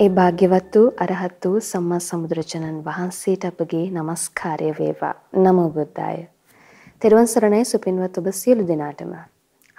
ඒ භාග්‍යවත් වූ අරහත් වූ සම්මා සම්බුදුරජාණන් වහන්සේට අපගේ নমස්කාරය වේවා. නමෝ බුද්දාය. තෙරුවන් සරණයි සුපින්වත් ඔබ සියලු දෙනාටම.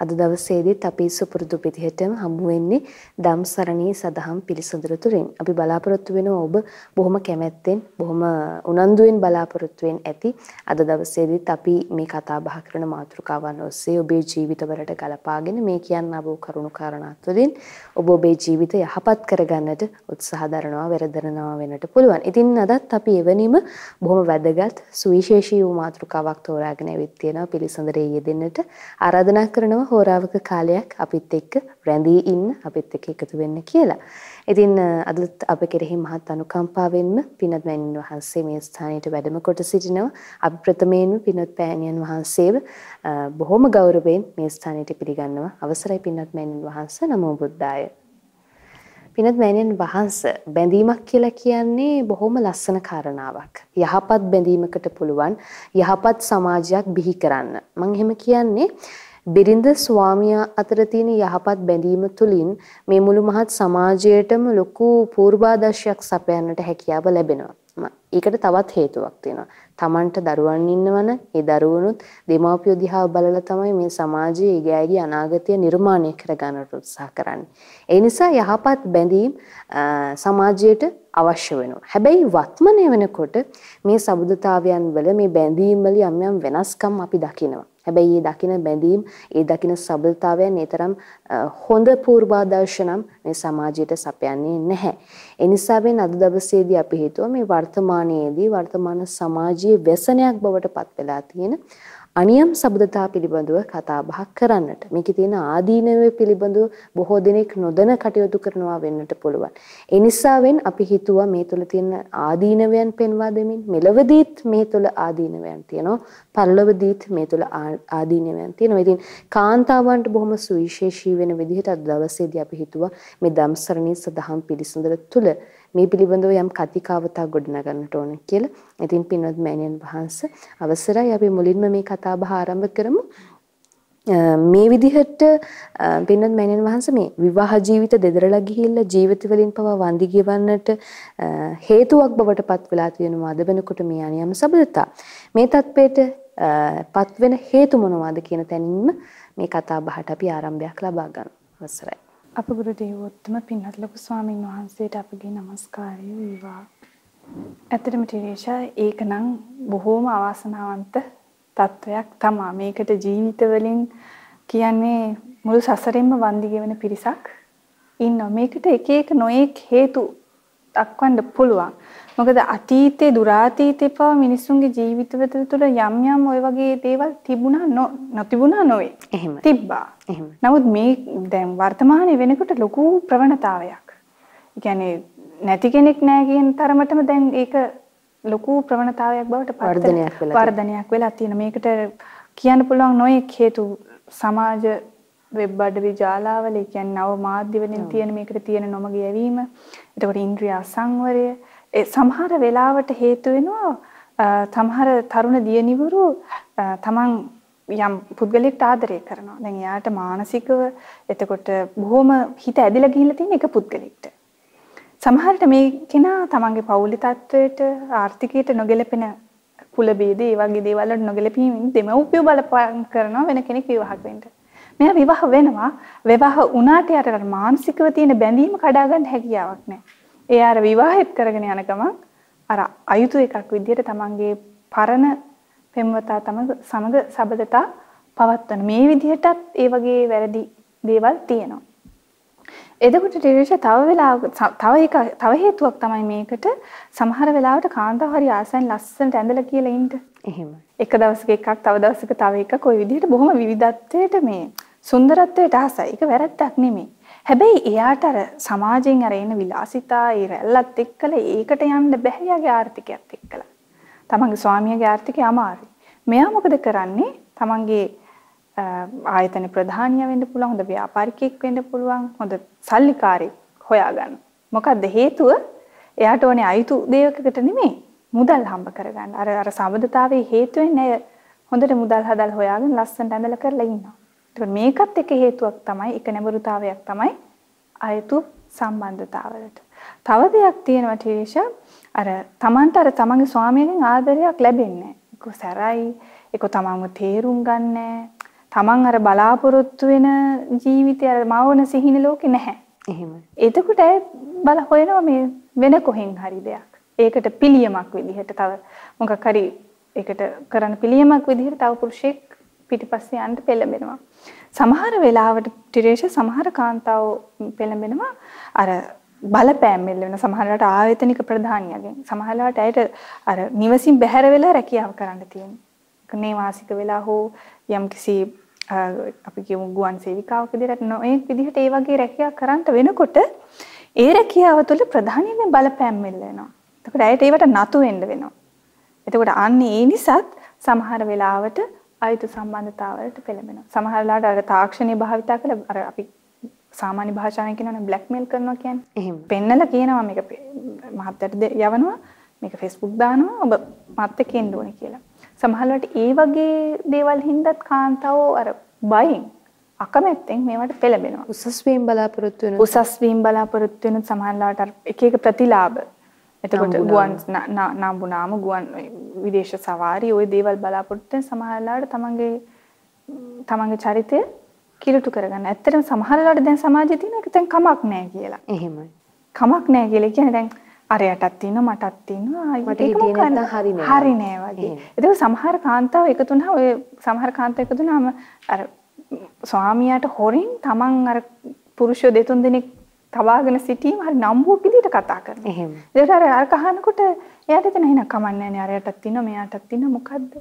අද දවසේදීත් අපි සුපුරුදු විදිහටම හමු වෙන්නේ ධම්සරණී සදහම් පිළිසඳර තුලින්. අපි බලාපොරොත්තු වෙනවා ඔබ බොහොම කැමැත්තෙන් බොහොම උනන්දුවෙන් බලාපොරොත්තු ඇති අද දවසේදීත් අපි මේ කතා බහ කරන මාතෘකාවන් ඔස්සේ ඔබේ ජීවිතවලට ගලපාගෙන මේ කියන්න ආවෝ කරුණු කාරණා තුළින් ඔබ ඔබේ ජීවිතය යහපත් කරගන්නට උත්සාහ දරනවා වෙරදරනවා වෙන්නට පුළුවන්. ඉතින් අදත් අපි එවැනිම බොහොම වැදගත් සුවිශේෂී වූ මාතෘකාවක් තෝරාගෙන ඇවිත් තියෙනවා පිළිසඳරේ යෙදෙන්නට ආරාධනා කරනවා හෝරාවක කාලයක් අපිත් එක්ක රැඳී ඉන්න අපිත් එක්ක එකතු වෙන්න කියලා. ඉතින් අදත් අප කෙරෙහි මහත් අනුකම්පාවෙන්ම පිනත් මෑණියන් වහන්සේ මේ ස්ථානයට වැඩම කොට සිටිනවා. අපි ප්‍රථමයෙන්ම පිනත් පෑණියන් වහන්සේව බොහොම ගෞරවයෙන් මේ ස්ථානයට පිළිගන්නවා. අවසරයි පිනත් මෑණියන් වහන්සේ නමෝ බුද්දාය. පිනත් මෑණියන් වහන්ස බැඳීමක් කියලා කියන්නේ බොහොම ලස්සන කාරණාවක්. යහපත් බැඳීමකට පුළුවන් යහපත් සමාජයක් බිහි කරන්න. මම එහෙම කියන්නේ බිරිඳ ස්වාමියා අතර තියෙන යහපත් බැඳීම තුළින් මේ මුළු මහත් සමාජයටම ලොකු පූර්වාදර්ශයක් සපයන්නට හැකියාව ලැබෙනවා. ඒකට තවත් හේතුවක් තියෙනවා. Tamanට දරුවන් ඉන්නවන ඒ දරුවනුත් දෙමාපියෝ දිහා බලලා තමයි මේ සමාජයේ ඊගෑගේ අනාගතය නිර්මාණය කරගන්නට උත්සාහ කරන්නේ. ඒ නිසා යහපත් බැඳීම් සමාජයට අවශ්‍ය වෙනවා. හැබැයි වත්මනය වෙනකොට මේ සබුදතාවයන් වල මේ බැඳීම් වල යම් යම් වෙනස්කම් අපි දකිනවා. හැබැයි මේ දකින බැඳීම්, ඒ දකින සබලතාවයන් ඒතරම් හොඳ පූර්වාදර්ශනම් මේ සමාජයට සපයන්නේ නැහැ. ඒ නිසා වෙන අද දවසේදී අපි හිතුවා මේ වර්තමානයේදී වර්තමාන සමාජයේ වැසනයක් බවට පත් වෙලා තියෙන අනියම් සබදතා පිළිබඳව කතා බහ කරන්නට මේකේ තියෙන ආදීනවේ පිළිබඳව බොහෝ දෙනෙක් නොදැන කටයුතු කරනවා වෙන්නට පුළුවන්. ඒ නිසාවෙන් අපි හිතුවා මේ තුල තියෙන ආදීනවයන් පෙන්වා දෙමින් මෙලවදීත් මේ තුල ආදීනවයන් තියෙනවා. පරලොවදීත් මේ තුල ආදීනවයන් තියෙනවා. ඉතින් කාන්තාවන්ට බොහොම සුවිශේෂී වෙන විදිහට අද දවසේදී අපි හිතුවා මේ ධම්සරණී සදහම් පිළිසඳර තුල මේ පිළිබඳව යම් කතිකාවතක් ගොඩනගන්නට ඕන කියලා. ඉතින් පින්වත් මෑණියන් වහන්සේ අවසරයි අපි මුලින්ම මේ කතාබහ ආරම්භ කරමු. මේ විදිහට පින්වත් මෑණියන් වහන්සේ මේ විවාහ ජීවිත දෙදරලා ගිහිල්ලා ජීවිත වලින් පවා වඳි ගෙවන්නට හේතුවක් බවට පත් වෙලා තියෙනවා අද වෙනකොට මේ අනියම සබඳතා. මේ தത്വයට පත් වෙන හේතු මොනවාද කියන තැනින්ම මේ කතා බහට අපි ආරම්භයක් ලබා ගන්න. අවසරයි. අප ගුරු දේවෝත්තම පින්වත් ලොකු ස්වාමීන් වහන්සේට අපගේ নমස්කාරය වේවා. ඇත්තටම ටිරේෂා ඒකනම් බොහෝම අවාසනාවන්ත තත්වයක් තමා. මේකට ජීවිත වලින් කියන්නේ මුළු සසරෙන්ම වන්දි ගෙවන පිරිසක් ඉන්නවා. මේකට එක එක නොඑක් හේතු දක්වන්න පුළුවන්. මොකද අතීතේ දුරාතීතේ පව මිනිස්සුන්ගේ ජීවිතවල තුළ යම් යම් ওই වගේ දේවල් තිබුණා නොතිබුණා නොවේ. එහෙම. තිබ්බා. එහෙම. නමුත් මේ දැන් වර්තමානයේ වෙනකොට ලොකු ප්‍රවණතාවයක්. ඒ නැති කෙනෙක් නැහැ කියන තරමටම දැන් ඒක ලොකු ප්‍රවණතාවයක් බවට වර්ධනයක් වෙලා වර්ධනයක් වෙලා තියෙන. මේකට කියන්න පුළුවන් නොයෙක් හේතු සමාජ වෙබ් අඩවි ජාලාවල කියන්නේ නව මාධ්‍ය වලින් තියෙන මේකට තියෙන නොමග යැවීම. එතකොට ඉන්ද්‍රිය අසංවරය ඒ සමහර වෙලාවට හේතු වෙනවා සමහර තරුණ දියණිවරු තමන් යම් පුද්ගලෙක්ට ආදරය කරනවා. දැන් එයාට මානසිකව එතකොට බොහොම හිත ඇදිලා ගිහිල්ලා තියෙන එක පුද්ගලෙක්ට. සමහරට මේ කෙනා තමන්ගේ පෞලි තත්වයට ආර්ථිකයට නොගැලපෙන කුල ભેද ඒ වගේ දේවල් වලට නොගැලපීමෙන් දෙමව්පියෝ බලපෑම් කරනවා වෙන කෙනෙක් විවාහ වෙන්න. මෙයා විවාහ වෙනවා. විවාහ වුණාට යට මානසිකව තියෙන බැඳීම කඩා ගන්න හැකියාවක් නැහැ. ඒ අර විවාහෙත් කරගෙන යන ගමන් අර අයුතු එකක් විදිහට තමන්ගේ පරණ පෙම්වතා තමග සමග සබදතා පවත්වන මේ විදිහටත් ඒ වගේ වැරදි දේවල් තියෙනවා. එතකොට ටිරිෂ තව වෙලාවක තව එක තව හේතුවක් තමයි මේකට සමහර වෙලාවට කාන්තාව හරි ආසෙන් ලස්සනට ඇඳලා කියලා ඉන්න. එහෙම. එක දවසක එකක් තව දවසක තව එකක් ওই විදිහට බොහොම විවිධත්වයට මේ සුන්දරත්වයට ආසයි. ඒක වැරද්දක් නෙමෙයි. හැබැයි එයාට අර සමාජයෙන් අර එන විලාසිතා ඒ රැල්ලත් එක්කලා ඒකට යන්න බෑ යාගේ ආර්ථිකයත් එක්කලා. තමන්ගේ ස්වාමියාගේ ආර්ථිකය අමාරුයි. මෙයා මොකද කරන්නේ? තමන්ගේ ආයතන ප්‍රධානිය වෙන්න පුළුවන්, හොඳ ව්‍යාපාරිකයෙක් වෙන්න පුළුවන්, හොඳ සල්ලිකාරයෙක් හොයාගන්න. මොකද්ද හේතුව? එයාට ඕනේ අයිතු දේවකකට නෙමෙයි මුදල් හම්බ කරගන්න. අර අර සමබදතාවයේ හේතුවෙන් ඇය හොඳට මුදල් හදලා හොයාගෙන ලස්සනට ඇඳලා කරලා ඉන්නවා. ඒකට මේකත් එක හේතුවක් තමයි එක නැඹුරුතාවයක් තමයි අයතු සම්බන්ධතාවලට. තව දෙයක් තියෙනවා ටීෂා අර Tamanට අර තමන්ගේ ස්වාමියාගෙන් ආදරයක් ලැබෙන්නේ නැහැ. සැරයි, ඒක තමන්ව තේරුම් ගන්නෑ. තමන් අර බලාපොරොත්තු වෙන ජීවිතය අර මවන සිහින ලෝකේ නැහැ. එහෙමයි. එතකොට ඇය බල හොයනවා මේ වෙන කොහෙන් හරි දෙයක්. ඒකට පිළියමක් විදිහට තව මොකක් හරි ඒකට කරන්න පිළියමක් විදිහට තව පුරුෂයෙක් පිටිපස්සේ යන්න පෙළඹෙනවා. සමහර වෙලාවට ටිරේෂ සමහර කාන්තාවෝ පෙළඹෙනවා අර බලපෑම් මෙල්ල වෙන සමහරලාට ආයතනික ප්‍රධානියගෙන් සමහරලාට ඇයට අර නිවසින් බැහැර වෙලා රැකියාව කරන්න තියෙනවා. නේවාසික වෙලා හෝ යම්කිසි අපි කියමු ගුවන් සේවිකාවක විදිහට නොඑක් විදිහට ඒ වගේ රැකියාව කරන්න වෙනකොට ඒ රැකියාව තුළ ප්‍රධානියෙන් බලපෑම් මෙල්ල වෙනවා. එතකොට ඇයට ඒවට නතු වෙන්න වෙනවා. එතකොට අන්න ඒ නිසාත් සමහර වෙලාවට අයිතු සම්බන්ධතාවලට පෙළඹෙනවා. සමහර වෙලාවට අර තාක්ෂණීය භාවිතා කළ අර අපි සාමාන්‍ය භාෂාවෙන් කියනවනේ බ්ලැක්මේල් කරනවා කියන්නේ. එහෙම. පෙන්නලා කියනවා මේක මහත්තයට යවනවා මේක Facebook දානවා ඔබ මත් එක්ක එන්න ඕනේ කියලා. සමහරවිට ඒ වගේ දේවල් හින්දාත් කාන්තාවෝ අර බයින් අකමැත්තෙන් මේවට පෙළඹෙනවා. උසස් වීම බලාපොරොත්තු වෙන උසස් වීම බලාපොරොත්තු වෙන සමහරවිට අර එක එක ප්‍රතිලාභ එතකොට ගුවන් නම්බුනාම ගුවන් විදේශ සවාරි ওই දේවල් බලාපොරොත්තු වෙන සමහරවිට තමන්ගේ තමන්ගේ චරිතය කිලුටු කරගන්න. ඇත්තටම සමහරවිට දැන් සමාජයේ තියෙන එක දැන් කමක් නැහැ කියලා. එහෙමයි. කමක් නැහැ කියලා කියන්නේ දැන් අරයටත් තියෙනවා මටත් තියෙනවා මට හිතේ නැත්තම් හරි නෑ හරි නෑ වගේ. ඒක සමහර කාන්තාව එකතු වුණා ඔය සමහර කාන්තාව එකතු වුණාම අර ස්වාමියාට හොරින් තමන් අර පුරුෂයෝ දෙතුන් දෙනෙක් තවාගෙන සිටීම හරි නම්බුවක් විදිහට කතා කරනවා. එහෙම. ඒකට අර අර කහනකොට එයාට එතන එහෙනම් කමන්නේ නෑ අරයටත් තියෙනවා මෙයාටත් තියෙනවා මොකද්ද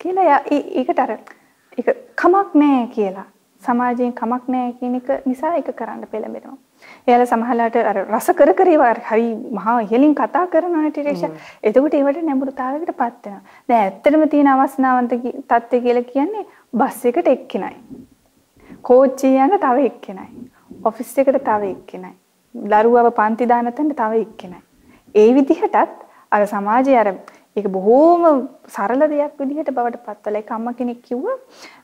කියලා ඒකට අර ඒක කමක් නෑ කියලා සමාජයෙන් කමක් නෑ කියන එක නිසා ඒක කරන්න පෙළඹෙනවා. එයාලා සමහරලාට අර රස කර කර හරි මහා ඉහලින් කතා කරනවා ටිරේෂ. එතකොට ඒවට නැඹුරුතාවයකටපත් වෙනවා. දැන් ඇත්තටම තියෙන අවස්ථාවන්ත තත්ත්වය කියලා කියන්නේ බස් එකට එක්කෙනයි. කෝච්චිය යන තව එක්කෙනයි. ඔෆිස් එකට තව එක්කෙනයි. දරුවව පන්ති දාන තැනට තව එක්කෙනයි. ඒ විදිහටත් අර සමාජයේ අර ඒක බොහෝම සරල දෙයක් විදිහට බවට පත්වලා ඒක අම්මා කෙනෙක් කිව්වා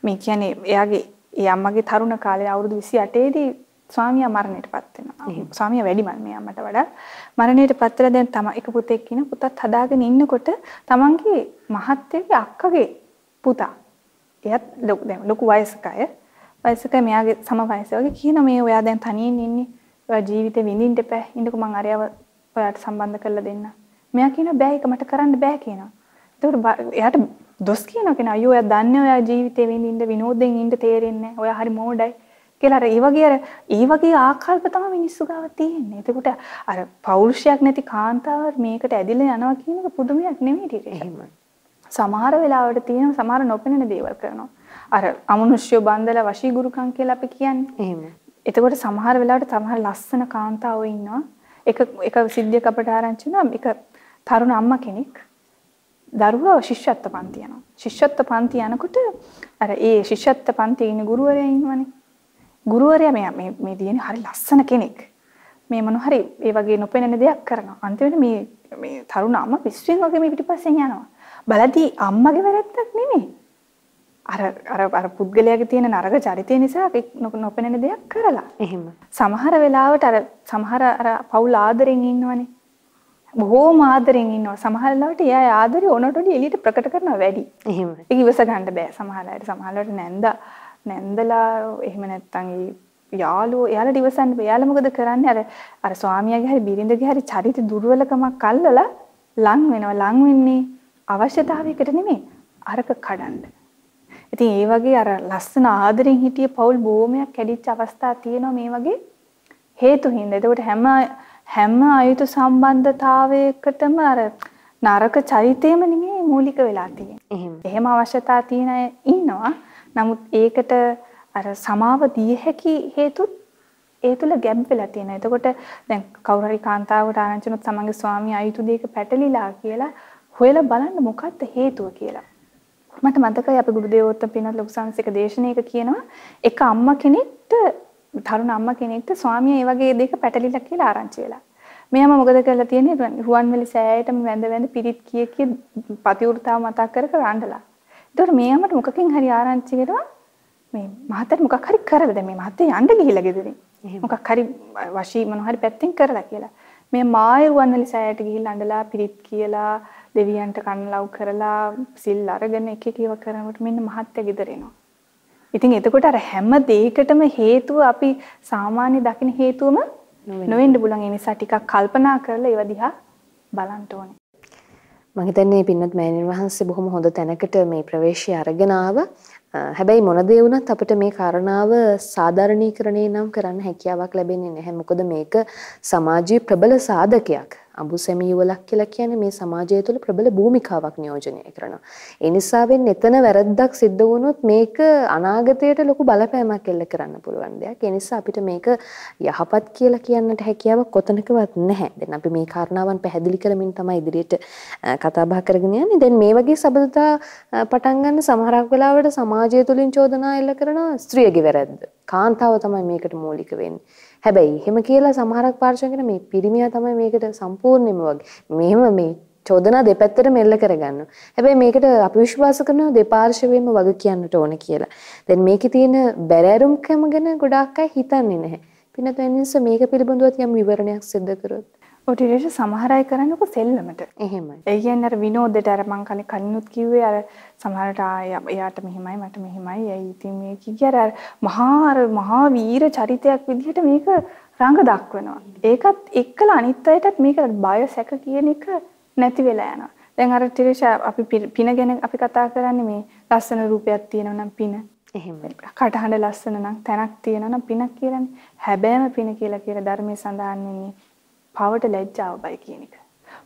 මේ කියන්නේ එයාගේ ඒ අම්මගේ තරුණ කාලේ අවුරුදු 28 දී ස්වාමියා මරණයටපත් වෙනවා. ස්වාමියා වැඩිමල් මේ අම්මට වඩා මරණයටපත් වෙලා දැන් තම එක පුතෙක් ඉන්න පුතත් හදාගෙන ඉන්නකොට තමන්ගේ මහත්තයාගේ අක්කගේ පුතා එයත් ලොකු වයසක අය වයසක මෙයාගේ සම වයස වගේ කියන මේ ඔයා දැන් තනියෙන් ඉන්නේ. ඔයා ජීවිතේ විඳින්න එපා. ඉන්නකෝ මං අරයව ඔයාට සම්බන්ධ කරලා දෙන්න. මෙයා කියන බෑ ඒක මට කරන්න බෑ කියනවා. ඒකට එයාට දොස් කියනවා කියන අයියෝ ඔයා දන්නේ ඔයා ජීවිතේ විඳින්න විනෝදෙන් ඉන්න තේරෙන්නේ. ඔයා හරි මෝඩයි. කියලා අර ඒ වගේ අර ඒ වගේ ආකල්ප තමයි මිනිස්සු ගාව තියෙන්නේ. එතකොට අර පෞරුෂයක් නැති කාන්තාව මේකට ඇදිලා යනවා කියන එක පුදුමයක් නෙමෙයි ටික. එහෙමයි. සමහර වෙලාවට තියෙන සමහර නොපෙනෙන දේවල් කරනවා. අර අමනුෂ්‍ය බන්දලා වශීගුරුකම් කියලා අපි කියන්නේ. එහෙම. එතකොට සමහර වෙලාවට සමහර ලස්සන කාන්තාවෝ ඉන්නවා. එක එක සිද්ධියක අපට ආරංචි වුණා එක තරුණ අම්මා කෙනෙක් දරුවා ශිෂ්‍යත්ව පන්ති යනවා. ශිෂ්‍යත්ව පන්ති යනකොට අර ඒ ශිෂ්‍යත්ව පන්තියේ ඉන්න ගුරුවරයා ඉන්නවනේ. ගුරුවරයා මේ මේ මේ දිනේ හරි ලස්සන කෙනෙක්. මේ මොන හරි ඒ වගේ නොපෙනෙන දෙයක් කරනවා. අන්තිමට මේ මේ තරුණ අම්මා පිස්සුවෙන් වගේ මේ පිටිපස්සෙන් යනවා. බලද්දී අම්මගේ වැරද්දක් නෙමෙයි. අර අර අර පුද්ගලයාගේ තියෙන නරක චරිතය නිසා නොපෙනෙන දෙයක් කරලා. එහෙම. සමහර වෙලාවට අර සමහර අර පවුල් ආදරෙන් ඉන්නවනේ. බොහෝම ආදරෙන් ඉන්නවා. සමහර වෙලාවට එයා ආදරේ ඕනට වඩා එළියට ප්‍රකට කරනවා වැඩි. එහෙම. ඒක ඉවස ගන්න බෑ සමහර අයට. සමහර වෙලාවට නැන්දා නැන්දලා එහෙම නැත්තම් යාළුවෝ එයාලා ඉවසන්න බෑ. එයාලා මොකද කරන්නේ? අර අර ස්වාමියාගේ හරි බිරිඳගේ හරි චරිත දුර්වලකමක් අල්ලලා ලං වෙනවා. ලං වෙන්නේ අවශ්‍යතාවයකට නෙමෙයි. අරක කඩන්න. ඉතින් ඒ වගේ අර ලස්සන ආදරෙන් හිටිය පවුල් බොහොමයක් කැඩිච්ච අවස්ථා තියෙනවා මේ වගේ හේතු හින්දා. ඒකට හැම හැම අයුතු සම්බන්ධතාවයකටම අර නරක චරිතයම නෙමෙයි මූලික වෙලා තියෙන්නේ. එහෙම අවශ්‍යතා තියෙන අය ඉන්නවා. නමුත් ඒකට අර සමාව දිය හැකි හේතුත් ඒ තුල ගැබ් වෙලා තියෙනවා. එතකොට දැන් කවුරු හරි කාන්තාවකට ආරංචිනොත් තමන්ගේ ස්වාමියා අයිතු දෙයක පැටලිලා කියලා හොයලා බලන්න මොකක්ද හේතුව කියලා. මට මතකයි අපි ගුරු දේවෝත්තම පින්වත් ලොකු සංසික දේශනාවක කියනවා එක අම්මා කෙනෙක්ට තරුණ අම්මා කෙනෙක්ට ස්වාමියා ඒ වගේ දෙයක පැටලිලා කියලා ආරංචි වෙලා. මෙයාම මොකද කරලා තියෙන්නේ රුවන්වැලි සෑයටම වැඳ වැඳ පිරිත් කිය කිය පතිවෘතාව මතක් කර කර අඬලා. ඒතකොට මේ අම්මට මොකකින් හරි ආරංචි වෙනවා මේ මහත්තයාට මොකක් හරි කරලා දැන් මේ මහත්තයා යන්න ගිහිල්ලා ගෙදරින්. මොකක් හරි වශී මොන හරි පැත්තෙන් කරලා කියලා. මේ මායරුවන්වලි සෑයට ගිහිල්ලා අඬලා පිරිත් කියලා දෙවියන්ට කන්ලව් කරලා සිල් අරගෙන එක එක ඒවා කරනකොට මෙන්න මහත්ය එනවා. ඉතින් එතකොට අර හැම දෙයකටම හේතුව අපි සාමාන්‍ය දකින හේතුවම නොවෙන්න පුළුවන්. ඒ නිසා ටිකක් කල්පනා කරලා ඒව දිහා බලන්න ඕනේ. මම හිතන්නේ පින්වත් මෑණියන් වහන්සේ බොහොම හොඳ තැනකට මේ ප්‍රවේශය අරගෙන ආවා. හැබැයි මොන දේ වුණත් අපිට මේ කාරණාව සාධාරණීකරණය නම් කරන්න හැකියාවක් ලැබෙන්නේ නැහැ. මොකද මේක සමාජීය ප්‍රබල සාධකයක්. අඹු සැමියුවලක් කියලා කියන්නේ මේ සමාජය තුළ ප්‍රබල භූමිකාවක් නියෝජනය කරනවා. ඒ නිසාවෙන් එතන වැරද්දක් සිද්ධ වුණොත් මේක අනාගතයට ලොකු බලපෑමක් එල්ල කරන්න පුළුවන් දෙයක්. ඒ නිසා අපිට මේක යහපත් කියලා කියන්නට හැකියාවක් කොතනකවත් නැහැ. දැන් අපි මේ කාරණාවන් පැහැදිලි කරමින් තමයි ඉදිරියට කතා බහ කරගෙන යන්නේ. දැන් මේ වගේ සබඳතා පටන් ගන්න සමහරක් වෙලාවට සමාජය තුළින් චෝදනා එල්ල කරන ස්ත්‍රියගේ වැරද්ද. කාන්තාව තමයි මේකට මූලික වෙන්නේ. හැබැයි එහෙම කියලා සමහරක් පාර්ශවයන් මේ පිරිමියා තමයි මේකට සම්පූර්ණයෙන්ම වගේ මෙහෙම මේ චෝදනා දෙපැත්තට මෙල්ල කරගන්නවා. හැබැයි මේකට අපි විශ්වාස කරනවා දෙපාර්ශවෙම වග කියන්නට ඕන කියලා. දැන් මේකේ තියෙන බැරෑරුම්කම ගැන ගොඩාක් අය හිතන්නේ නැහැ. පින්නත වෙනස මේක පිළිබඳව යම් විවරණයක් සිදු කරොත්. ඔටිරේෂ සමහර අය කරන්නකො සෙල්ලමට. එහෙමයි. ඒ කියන්නේ අර විනෝදයට අර මං කලින් කලිනුත් කිව්වේ අර සමහරට එයාට මෙහිමයි මට මෙහිමයි. ඒ ඉතින් මේ කිය අර මහා අර මහා වීර චරිතයක් විදිහට මේක රඟ දක්වනවා. ඒකත් එක්කලා අනිත් අයටත් මේක බය සැක කියන එක නැති වෙලා යනවා. දැන් අර ටිරේෂ අපි පින ගැන අපි කතා කරන්නේ මේ ලස්සන රූපයක් තියෙනවා නම් පින. එහෙමයි. කටහඬ ලස්සන නම් තැනක් තියෙනවා නම් පිනක් කියලානේ. හැබෑම පින කියලා කියලා ධර්මයේ සඳහන් වෙන්නේ පවට ලැජ්ජාව බය කියන එක.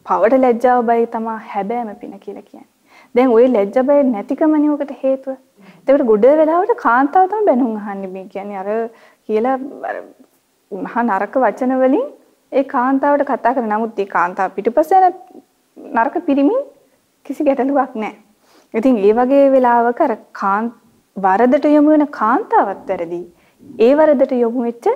පවට ලැජ්ජාව බය තමයි හැබෑම පින කියලා කියන්නේ. දැන් ওই ලැජ්ජා බය නැතිකමනේ උකට හේතුව. ඒකට ගොඩ වෙලාවට කාන්තාව තමයි බැනුම් අහන්නේ මේ කියන්නේ අර කියලා අර මහා නරක වචන වලින් ඒ කාන්තාවට කතා කරන නමුත් ඒ කාන්තාව පිටිපස්සේ නරක පිරිමින් කිසි ගැටලුවක් නැහැ. ඉතින් ඒ වගේ වෙලාවක අර කාන් වරදට යොමු වෙන කාන්තාවත් වැරදි. ඒ වරදට යොමු වෙච්ච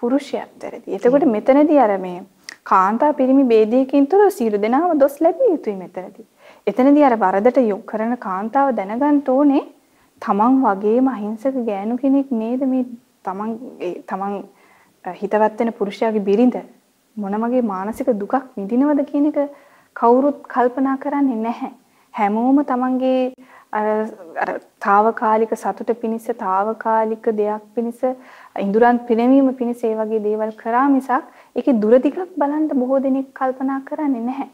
පුරුෂයෙක් දැරදී. එතකොට මෙතනදී අර මේ කාන්තා පිරිමි ભેදයකින් තුර සියලු දෙනාම දොස් ලැබිය යුතුයි මෙතනදී. එතනදී අර වරදට යොක් කරන කාන්තාව දැනගන්න ඕනේ තමන් වගේම අහිංසක ගෑනු කෙනෙක් නේද මේ තමන් තමන් හිතවත් වෙන පුරුෂයාගේ බිරිඳ මොන වගේ මානසික දුකක් විඳිනවද කියන එක කවුරුත් කල්පනා කරන්නේ නැහැ. හැමෝම තමන්ගේ අර අර తాවකාලික සතුට පිණිස తాවකාලික දෙයක් පිණිස ඉඳුරන් පිනවීම පිණිස ඒ වගේ දේවල් කරා මිසක් ඒකේ දුර දිගක් බලන්න බොහෝ දෙනෙක් කල්පනා කරන්නේ නැහැ.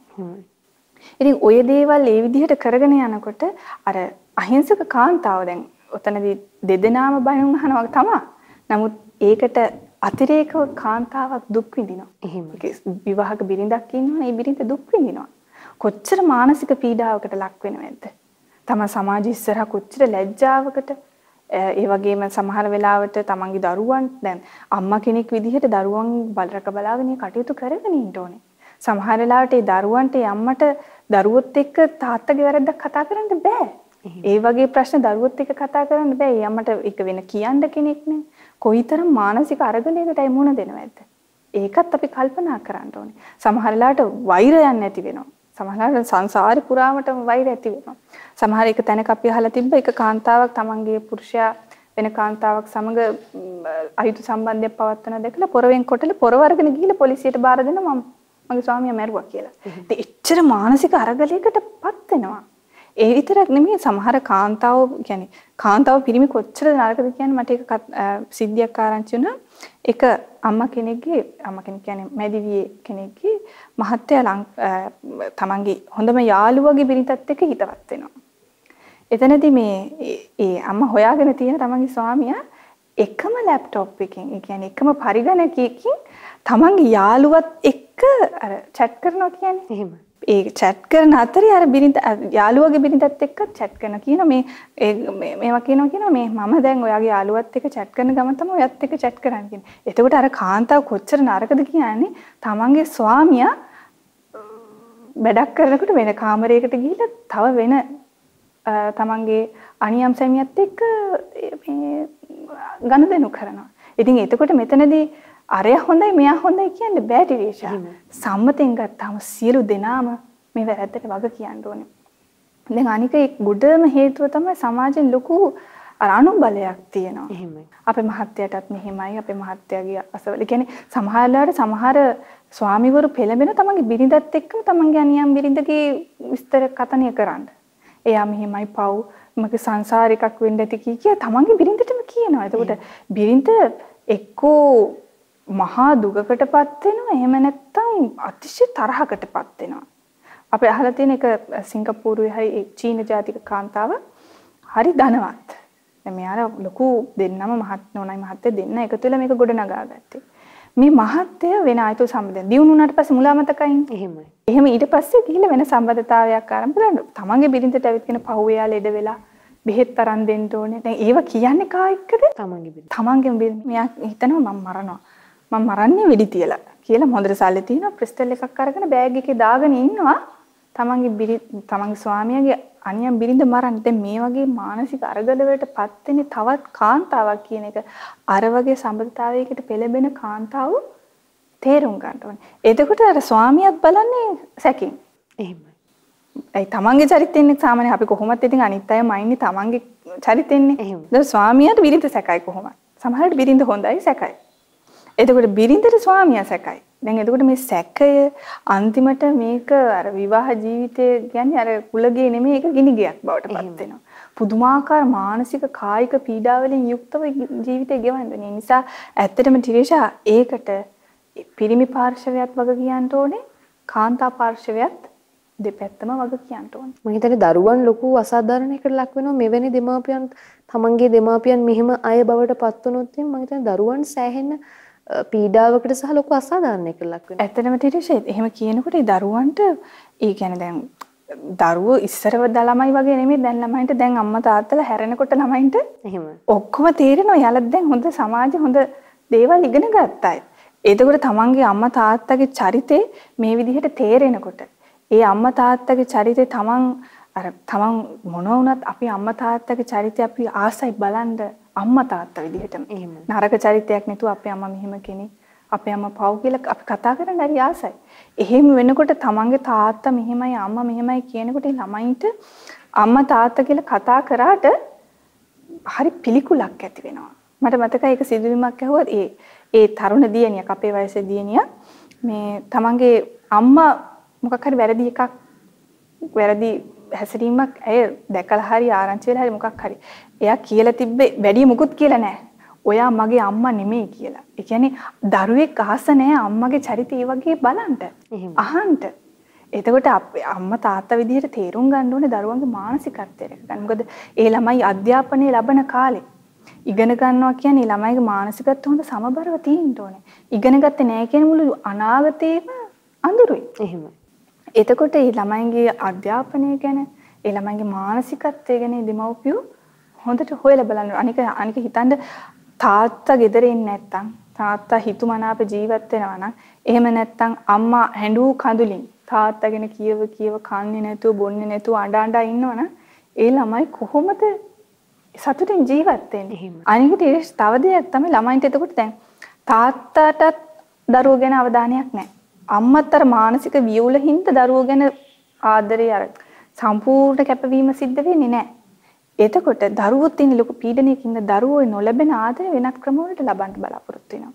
ඉතින් ওই දේවල් ඒ විදිහට කරගෙන යනකොට අර අහිංසක කාන්තාව දැන් ඔතනදී දෙදෙනාම බණුන් අහනවා තමයි. නමුත් ඒකට අතිරේකව කාන්තාවක් දුක් විඳිනවා. එහෙම. විවාහක බිරිඳක් ඉන්නවනේ ඒ බිරිඳ දුක් විඳිනවා. කොච්චර මානසික පීඩාවකට ලක් වෙනවද? තම සමාජ ඉස්සරහා කොච්චර ලැජ්ජාවකට ඒ වගේම සමහර වෙලාවට තමන්ගේ දරුවන් දැන් අම්මා කෙනෙක් විදිහට දරුවන් බලරක බලාගෙන කටයුතු කරගෙන ඉන්න ඕනේ. සමහර වෙලාවට ඒ දරුවන්ට අම්මට දරුවොත් එක්ක තාත්තගේ වැරද්දක් කතා කරන්න බෑ. ඒ වගේ ප්‍රශ්න දරුවොත් එක්ක කතා කරන්න බෑ. අම්මට එක වෙන කියන්න කෙනෙක් නෑ. කොයිතරම් මානසික අරගලයකටයි මුණ දෙනවද? ඒකත් අපි කල්පනා කරන්න ඕනේ. සමහර වෙලාවට වෛරයක් නැති වෙනවා. සමහරවිට සංසාරේ පුරාමටම වෛර ඇති වෙනවා. සමහර එක තැනක අපි අහලා තිබ්බ එක කාන්තාවක් තමන්ගේ පුරුෂයා වෙන කාන්තාවක් සමග අහිතු සම්බන්ධයක් පවත්වන දැකලා පොරවෙන් කොටලා පොරවර්ගන ගිහිල්ලා පොලිසියට බාර දෙනවා මම මගේ ස්වාමියා මැරුවා කියලා. ඉතින් එච්චර මානසික අරගලයකටපත් වෙනවා. ඒ විතරක් නෙමෙයි සමහර කාන්තාව කියන්නේ කාන්තාව පිරිමි කොච්චර නරකද කියන්නේ මට ඒක සිද්ධියක් ආරංචි වුණා. එක අම්මා කෙනෙක්ගේ අම්මා කෙනෙක් කියන්නේ මැදිවියේ කෙනෙක්ගේ මහත්තයා තමන්ගේ හොඳම යාළුවගේ බිරිඳත් එක්ක හිතවත් වෙනවා. එතනදී මේ ඒ අම්මා හොයාගෙන තියෙන තමන්ගේ ස්වාමියා එකම ලැප්ටොප් එකකින් ඒ කියන්නේ එකම පරිගණකයකින් තමන්ගේ යාළුවත් එක්ක අර chat කරනවා කියන්නේ. එහෙම. ඒ chat කරන අතරේ අර බිරිඳ යාළුවගේ බිරිඳත් එක්ක chat කරන කියන මේ මේවා කියනවා කියනවා මේ මම දැන් ඔයාගේ යාළුවත් එක්ක chat කරන ගමන් තමයි ඔයත් එක්ක chat කරන්නේ කියන්නේ. එතකොට අර කාන්තාව කොච්චර නරකද කියන්නේ තමන්ගේ ස්වාමියා වැඩක් කරනකොට වෙන කාමරයකට ගිහිල්ලා තව වෙන තමන්ගේ අනියම් සැමියත් එක්ක මේ ගනුදෙනු කරනවා. ඉතින් එතකොට මෙතනදී අරය හොඳයි මෙයා හොඳයි කියන්න බෑ ටිරේෂා. සම්මතෙන් ගත්තාම සියලු දෙනාම මේ වැරද්දට වග කියන්න ඕනේ. දැන් අනික ඒ ගොඩම හේතුව තමයි සමාජෙන් ලොකු අර අනුබලයක් තියෙනවා. එහෙමයි. අපේ මහත්තයාටත් මෙහෙමයි අපේ මහත්තයාගේ අසවල. කියන්නේ සමහරලාට සමහර ස්වාමිවරු පෙළඹෙන තමන්ගේ බිරිඳත් එක්කම තමන්ගේ අනියම් බිරිඳගේ විස්තර කතනය කරන්න. එයා මෙහෙමයි පව් මගේ සංසාර එකක් වෙන්න ඇති කිය තමන්ගේ බිරිඳටම කියනවා. එතකොට බිරිඳ එක්කෝ මහා දුකකටපත් වෙනවා එහෙම නැත්නම් අතිශය තරහකටපත් වෙනවා. අපි අහලා තියෙන එක සිංගප්පූරුවේ හරි චීන ජාතික කාන්තාව හරි ධනවත්. දැන් මෙයාලා ලොකු දෙන්නම මහත් නෝනයි මහත්තයා දෙන්න එකතු වෙලා මේක ගොඩනගා ගත්තේ. මේ මහත්තයා වෙන ආයතන සම්බන්ධයෙන් දියුණු වුණාට පස්සේ මුලා මතකයින්. එහෙමයි. එහෙම ඊට පස්සේ ගිහිල්ලා වෙන සම්බන්ධතාවයක් ආරම්භ කරලා තමන්ගේ බිරිඳට ඇවිත් කියන පහුවයා ලෙඩ වෙලා බෙහෙත් තරන් දෙන්න ඕනේ. දැන් ඒව කියන්නේ කා එක්කද? තමන්ගේ බිරිඳ. තමන්ගේ බිරිඳ. මෙයා හිතනවා මම මරනවා. මම මරන්නේ වෙඩි තියලා. කියලා හොඳට සල්ලි තියෙනවා ක්‍රිස්ටල් එකක් අරගෙන බෑග් එකේ දාගෙන ඉන්නවා. තමන්ගේ බිරි තමන්ගේ ස්වාමියාගේ අනියම් බිරිඳ මරන්න. දැන් මේ වගේ මානසික අරගලවලටපත් වෙන්නේ තවත් කාන්තාවක් කියන එක අර වගේ සම්බන්ධතාවයකට පෙළඹෙන කාන්තාව තේරුම් ගන්න ඕනේ. එතකොට අර ස්වාමියාත් බලන්නේ සැකින්. එහෙමයි. ඒ තමන්ගේ චරිතෙන්නේ සාමාන්‍ය අපි කොහොමත් ඉතින් අනිත් අය මයින්නේ තමන්ගේ චරිතෙන්නේ. දැන් ස්වාමියාට බිරිඳ සැකයි කොහොමද? සමහරවිට බිරිඳ හොඳයි සැකයි. එතකොට බිරිඳට ස්වාමියා සැකයි. දැන් එතකොට මේ සැකය අන්තිමට මේක අර විවාහ ජීවිතය කියන්නේ අර කුලගේ නෙමෙයි ඒක ගිනිගයක් බවට පත් වෙනවා. පුදුමාකාර මානසික කායික පීඩාවලින් යුක්තව ජීවිතය ගෙවන්න වෙන නිසා ඇත්තටම ටිරේෂා ඒකට පිරිමි පාර්ශවයත් වග කියන්න ඕනේ කාන්තා පාර්ශවයත් දෙපැත්තම වග කියන්න ඕනේ. මම හිතන්නේ දරුවන් ලොකු අසාධාරණයකට ලක් වෙනවා මෙවැනි දෙමාපියන් තමන්ගේ දෙමාපියන් මෙහෙම අය බවට පත් වුණොත් මම හිතන්නේ දරුවන් සෑහෙන පීඩාවකට සහ ලොකු අසාධාරණයකට ලක් වෙනවා. ඇත්තටම ටිරේෂා එහෙම කියනකොට ඒ දරුවන්ට ඒ කියන්නේ දැන් දරුවෝ ඉස්සරව ළමයි වගේ නෙමෙයි දැන් ළමයින්ට දැන් අම්මා තාත්තලා හැරෙනකොට ළමයින්ට එහෙම. ඔක්කොම තේරෙනවා යාලත් දැන් හොඳ සමාජේ හොඳ දේවල් ඉගෙන ගත්තා. එතකොට තමන්ගේ අම්මා තාත්තගේ චරිතේ මේ විදිහට තේරෙනකොට ඒ අම්මා තාත්තගේ චරිතේ තමන් අර තමන් මොන වුණත් අපි අම්මා තාත්තගේ චරිතය අපි ආසයි බලන්න අම්මා තාත්තා විදිහටම. නරක චරිතයක් නැතුව අපේ අම්මා මෙහෙම කෙනෙක්. අපේ අම්මා පව් කියලා අපි කතා කරන්න හරි ආසයි. එහෙම වෙනකොට තමන්ගේ තාත්තා මෙහෙමයි අම්මා මෙහෙමයි කියනකොට ළමයින්ට අම්මා තාත්තා කියලා කතා කරාට හරි පිළිකුලක් ඇති වෙනවා. මට මතකයි ඒක සිදුවීමක් ඇහුවා ඒ ඒ තරුණ දියණියක් අපේ වයසේ දියණියක් මේ තමන්ගේ අම්මා මොකක් හරි වැරදි එකක් වැරදි හැසිරීමක් ඇය දැකලා හරි ආරංචි වෙලා හරි මොකක් හරි එයා කියලා තිබ්බේ වැඩි මුකුත් කියලා නැහැ. ඔයා මගේ අම්මා නෙමෙයි කියලා. ඒ කියන්නේ දරුවෙක් අහස නැහැ අම්මගේ චරිතය වගේ බලන්න. අහන්න. එතකොට අම්මා තාත්තා විදිහට තේරුම් ගන්න ඕනේ දරුවන්ගේ මානසිකත්වය ගන්න. මොකද ඒ ළමයි අධ්‍යාපනය ලබන කාලේ ඉගෙන ගන්නවා කියන්නේ ළමයිගේ මානසිකත්වය හොඳ සමබරව තියෙන්න ඕනේ. ඉගෙන ගත්තේ නැහැ කියන මුළු අනාගතේම අඳුරුයි. එහෙමයි. එතකොට මේ ළමයින්ගේ අධ්‍යාපනය ගැන ඒ ළමයින්ගේ මානසිකත්වය ගැන දෙමව්පියෝ හොඳට හොයලා බලන්න. අනික අනික හිතන්න තාත්තා ගෙදර ඉන්නේ නැත්තම් තාත්තා හිතුමනාප ජීවත් වෙනවා නම් එහෙම නැත්තම් අම්මා හැඬු කඳුලින් තාත්තාගෙන කියව කියව කන්නේ නැතුව බොන්නේ නැතුව අඬ අඬ ඉන්නවනම් ඒ ළමයි කොහොමද සතුටින් ජීවත් වෙන්නේ? අනිකට තව දෙයක් තමයි ළමයින්ට එතකොට දැන් තාත්තාටත් දරුවෝ ගැන අවධානයක් නැහැ. අම්මත්තර මානසික වියුල හින්දා දරුවෝ ගැන ආදරේ අර සම්පූර්ණ කැපවීම සිද්ධ වෙන්නේ නැහැ. එතකොට දරුවොත් ඉන්නේ ලොකු පීඩනයකින් දරුවෝ නොලැබෙන ආදරය වෙනත් ක්‍රමවලට ලබන්න බලාපොරොත්තු වෙනවා.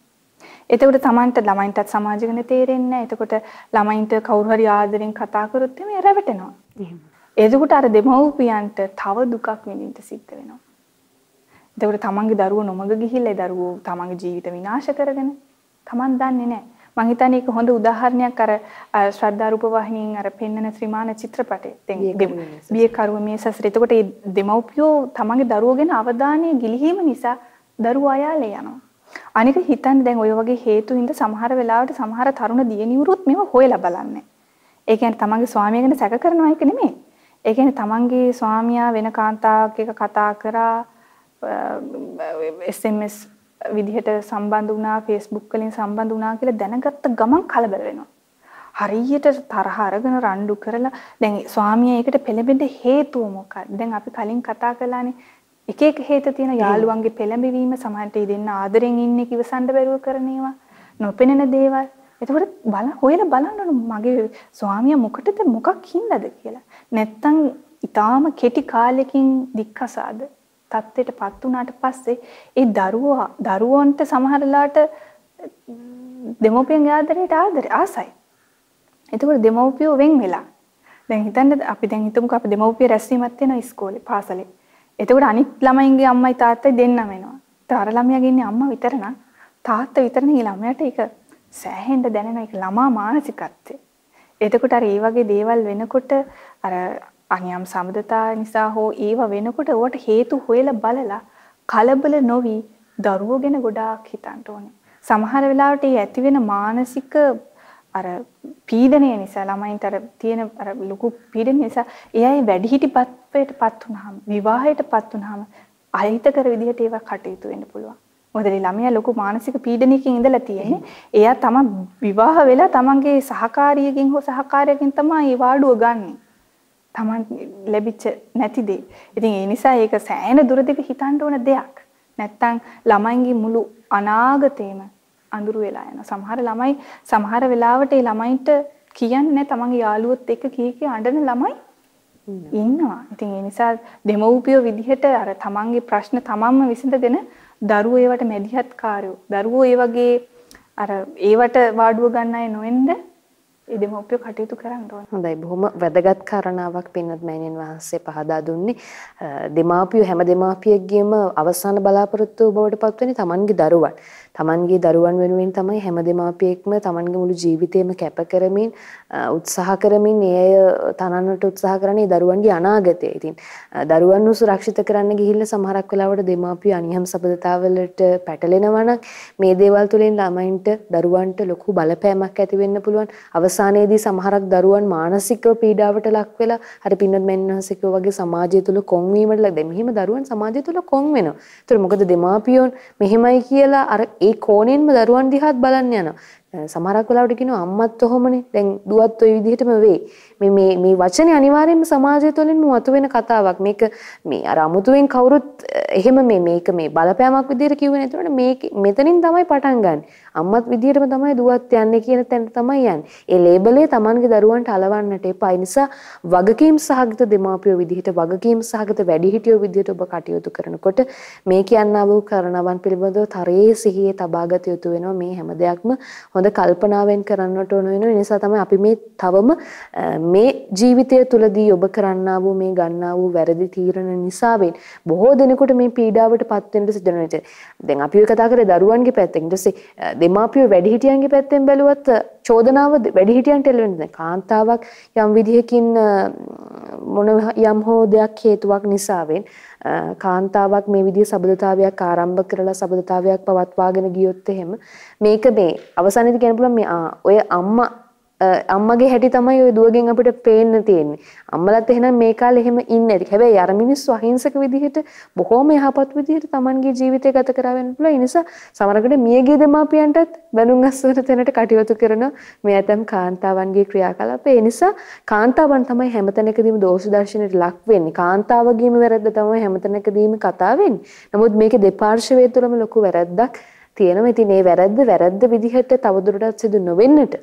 එතකොට Tamanට ළමයින්ටත් සමාජ ගැන තේරෙන්නේ නැහැ. එතකොට ළමයින්ට කවුරු හරි ආදරෙන් කතා කරොත් එමේ රැවටෙනවා. එතකොට අර දෙමව්පියන්ට තව දුකක් විඳින්න සිද්ධ වෙනවා. එතකොට Tamanගේ දරුවෝ නොමග ගිහිල්ලා ඒ දරුවෝ Tamanගේ ජීවිත විනාශ කරගෙන Taman දන්නේ නැහැ. මං හිතන්නේ ඒක හොඳ උදාහරණයක් අර ශ්‍රද්ධා රූප வாහිනියෙන් අර පෙන්නන ශ්‍රීමාන චිත්‍රපටේ. දැන් බියකරුව මේ සසර. එතකොට මේ දෙමව්පියෝ තමන්ගේ දරුවෝ ගැන අවධානය ගිලිහීම නිසා දරුවෝ අයාලේ යනවා. අනික හිතන්න දැන් ඔය වගේ හේතු හින්දා සමහර වෙලාවට සමහර තරුණ දියණිවරුත් මේව හොයලා බලන්නේ. ඒ කියන්නේ තමන්ගේ ස්වාමියා ගැන සැක කරනවා එක නෙමෙයි. ඒ කියන්නේ තමන්ගේ ස්වාමියා වෙන කාන්තාවක් එක්ක කතා කරා SMS විදිහට සම්බන්ධ වුණා Facebook වලින් සම්බන්ධ වුණා කියලා දැනගත්ත ගමන් කලබල වෙනවා. හරියට තරහ අරගෙන රණ්ඩු කරලා දැන් ස්වාමියා ඒකට පෙළඹෙන්න හේතුව මොකක්ද? දැන් අපි කලින් කතා කළානේ එක එක හේතු තියෙන යාළුවන්ගේ පෙළඹවීම සමහරට දෙන්න ආදරෙන් ඉන්නේ කිවසන්න බැරුව කරන ඒවා නොපෙනෙන දේවල්. එතකොට බල හොයලා බලන්න මගේ ස්වාමියා මොකටද මොකක් හින්දාද කියලා. නැත්තම් ඊටාම කෙටි කාලෙකින් දික්කසාද තත්ත්වයටපත් වුණාට පස්සේ ඒ දරුවා දරුවන්ට සමහරලාට දෙමෝපියන්ගේ ආදරයට ආදරේ ආසයි. එතකොට දෙමෝපියෝ වෙන් වෙලා. දැන් හිතන්න අපි දැන් හිතමුකෝ අපි දෙමෝපිය රැස්වීමක් තියෙනවා ඉස්කෝලේ පාසලේ. එතකොට අනිත් ළමයින්ගේ අම්මයි තාත්තයි දෙන්නම එනවා. ඒත් අර ළමයාගේ ඉන්නේ අම්මා විතර නම් තාත්තා විතර නේ ළමයාට ඒක සෑහෙන්න දැනෙන එක ළමා මානසිකත්වය. එතකොට අර ඒ වගේ දේවල් වෙනකොට අර අනියම් සම්බදතා නිසා හෝ ඒව වෙනකොට ඕවට හේතු හොයලා බලලා කලබල නොවි දරුවෝ ගැන ගොඩාක් හිතන්න ඕනේ. සමහර වෙලාවට ඒ ඇති වෙන මානසික අර පීඩනය නිසා ළමයින්ට අර තියෙන අර ලොකු පීඩනය නිසා එයයි වැඩිහිටිපත්වයටපත් වුනහම විවාහයටපත් වුනහම අහිතකර විදිහට ඒවා කටයුතු වෙන්න පුළුවන්. මොකද ළමයා ලොකු මානසික පීඩනයකින් ඉඳලා තියෙන්නේ. එයා තම විවාහ වෙලා තමන්ගේ සහකාරියකින් හෝ සහකාරයකින් තමයි ඒ වාඩුව ගන්නෙ. තමන් ලැබිච්ච නැති දේ. ඉතින් ඒ නිසා ඒක සෑහෙන දුරදිග හිතන්න ඕන දෙයක්. නැත්තම් ළමයින්ගේ මුළු අනාගතේම අඳුරු වෙලා යනවා. සමහර ළමයි සමහර වෙලාවට ඒ ළමයින්ට කියන්නේ තමන්ගේ යාළුවොත් එක්ක කී කී අඬන ළමයි ඉන්නවා. ඉතින් ඒ නිසා දෙමව්පියෝ විදිහට අර තමන්ගේ ප්‍රශ්න තමන්ම විසඳගෙන දරුවෝ ඒවට මැදිහත් කාරයෝ. දරුවෝ ඒ වගේ අර ඒවට වාඩුව ගන්න අය නොවෙන්න ඒ දෙමව්පියෝ කටයුතු කරන්න ඕන. හොඳයි බොහොම වැදගත් කාරණාවක් පින්වත් මෑණියන් වහන්සේ පහදා දුන්නේ. දෙමාපියෝ හැම දෙමාපියෙක්ගේම අවසාන බලාපොරොත්තුව බවට පත්වෙන්නේ Tamanගේ දරුවන්. Tamanගේ දරුවන් වෙනුවෙන් තමයි හැම දෙමාපියෙක්ම Tamanගේ මුළු ජීවිතේම කැප කරමින් උත්සාහ කරමින් ඒ අය තනන්නට උත්සාහ කරන්නේ දරුවන්ගේ අනාගතය. ඉතින් දරුවන්ව සුරක්ෂිත කරන්න ගිහිල්ලා සමහරක් වෙලාවට දෙමාපියෝ අනියම් සබඳතාවලට පැටලෙනවා නම් මේ දේවල් තුළින් ළමයින්ට දරුවන්ට ලොකු බලපෑමක් ඇති වෙන්න පුළුවන්. අවසානයේදී සමහරක් දරුවන් මානසිකව පීඩාවට ලක් වෙලා හරි පින්නත් මෙන්නසිකව වගේ සමාජය තුළ කොන්වීමට ලක් දැන් මෙහිම දරුවන් සමාජය තුළ කොන් වෙනවා. ඒතර මොකද දෙමාපියෝන් මෙහෙමයි කියලා අර ඒ කෝණයෙන්ම දරුවන් දිහාත් බලන්න යනවා. සමහරක් වෙලාවට කියනවා අම්මත් ඔහොමනේ. දැන් දුවත් ওই විදිහටම වෙයි. මේ මේ මේ වචනේ අනිවාර්යයෙන්ම සමාජය තුළින්ම මතුවෙන කතාවක්. මේක මේ අර අමුතුවෙන් කවුරුත් එහෙම මේ මේක මේ බලපෑමක් විදිහට කිව්වේ නැතුනට මේක මෙතනින් තමයි පටන් ගන්න. අම්මත් විදිහටම තමයි දුවත් යන්නේ කියන තැනට තමයි යන්නේ. ඒ ලේබලේ Tamanගේ දරුවන්ට අලවන්නට එපා. ඒ නිසා වගකීම් සහගත දෙමාපියෝ විදිහට වගකීම් සහගත වැඩිහිටියෝ විදිහට ඔබ කටයුතු කරනකොට මේ කියන්නා වූ කරනවන් පිළිබඳව තරයේ සිහියේ තබාගත යුතු වෙනවා. මේ හැම දෙයක්ම හොඳ කල්පනාවෙන් කරන්නට ඕන වෙනවා. ඒ නිසා තමයි අපි මේ තවම මේ ජීවිතය තුළදී ඔබ කරන්නා වූ මේ ගන්නා වූ වැරදි තීරණ නිසාවෙන් බොහෝ දෙනෙකුට මේ පීඩාවට පත් වෙන්නට සිදු වෙනවා. දැන් අපි කතා කරේ දරුවන්ගේ පැත්තෙන්. ඊට පස්සේ දෙමාපියෝ වැඩිහිටියන්ගේ පැත්තෙන් බැලුවත් චෝදනාව වැඩිහිටියන්ට එළවෙන්නේ නැහැ. කාන්තාවක් යම් විදිහකින් මොන යම් හෝ දෙයක් හේතුවක් නිසාවෙන් කාන්තාවක් මේ විදිහ සබඳතාවයක් ආරම්භ කරලා සබඳතාවයක් පවත්වාගෙන ගියොත් එහෙම මේක මේ අවසානයේදී කියන්න පුළුවන් මේ ඔය අම්මා අම්මගේ හැටි තමයි ওই දුවගෙන් අපිට පේන්න තියෙන්නේ. අම්මලත් එහෙනම් මේ කාලේ එහෙම ඉන්නේ නැති. හැබැයි අර මිනිස්සු අහිංසක විදිහට බොහොම යහපත් විදිහට Tamanගේ ජීවිතය ගත කරවෙන්න පුළුවන්. ඒ නිසා සමහරකට මියගිය දෙමාපියන්ටත් බැනුම් අස්වන තැනට කටයුතු කරන මේ ඇතම් කාන්තාවන්ගේ ක්‍රියාකලාප. ඒ නිසා කාන්තාවන් තමයි හැමතැනකදීම දෝෂ දර්ශනයට ලක් වෙන්නේ. කාන්තාවගේම වැරද්ද තමයි හැමතැනකදීම කතා වෙන්නේ. නමුත් මේකේ දෙපාර්ශ්වය තුළම ලොකු වැරද්දක් තියෙනවා. ඉතින් මේ වැරද්ද වැරද්ද විදිහට තවදුරටත් සිදු නොවෙන්නට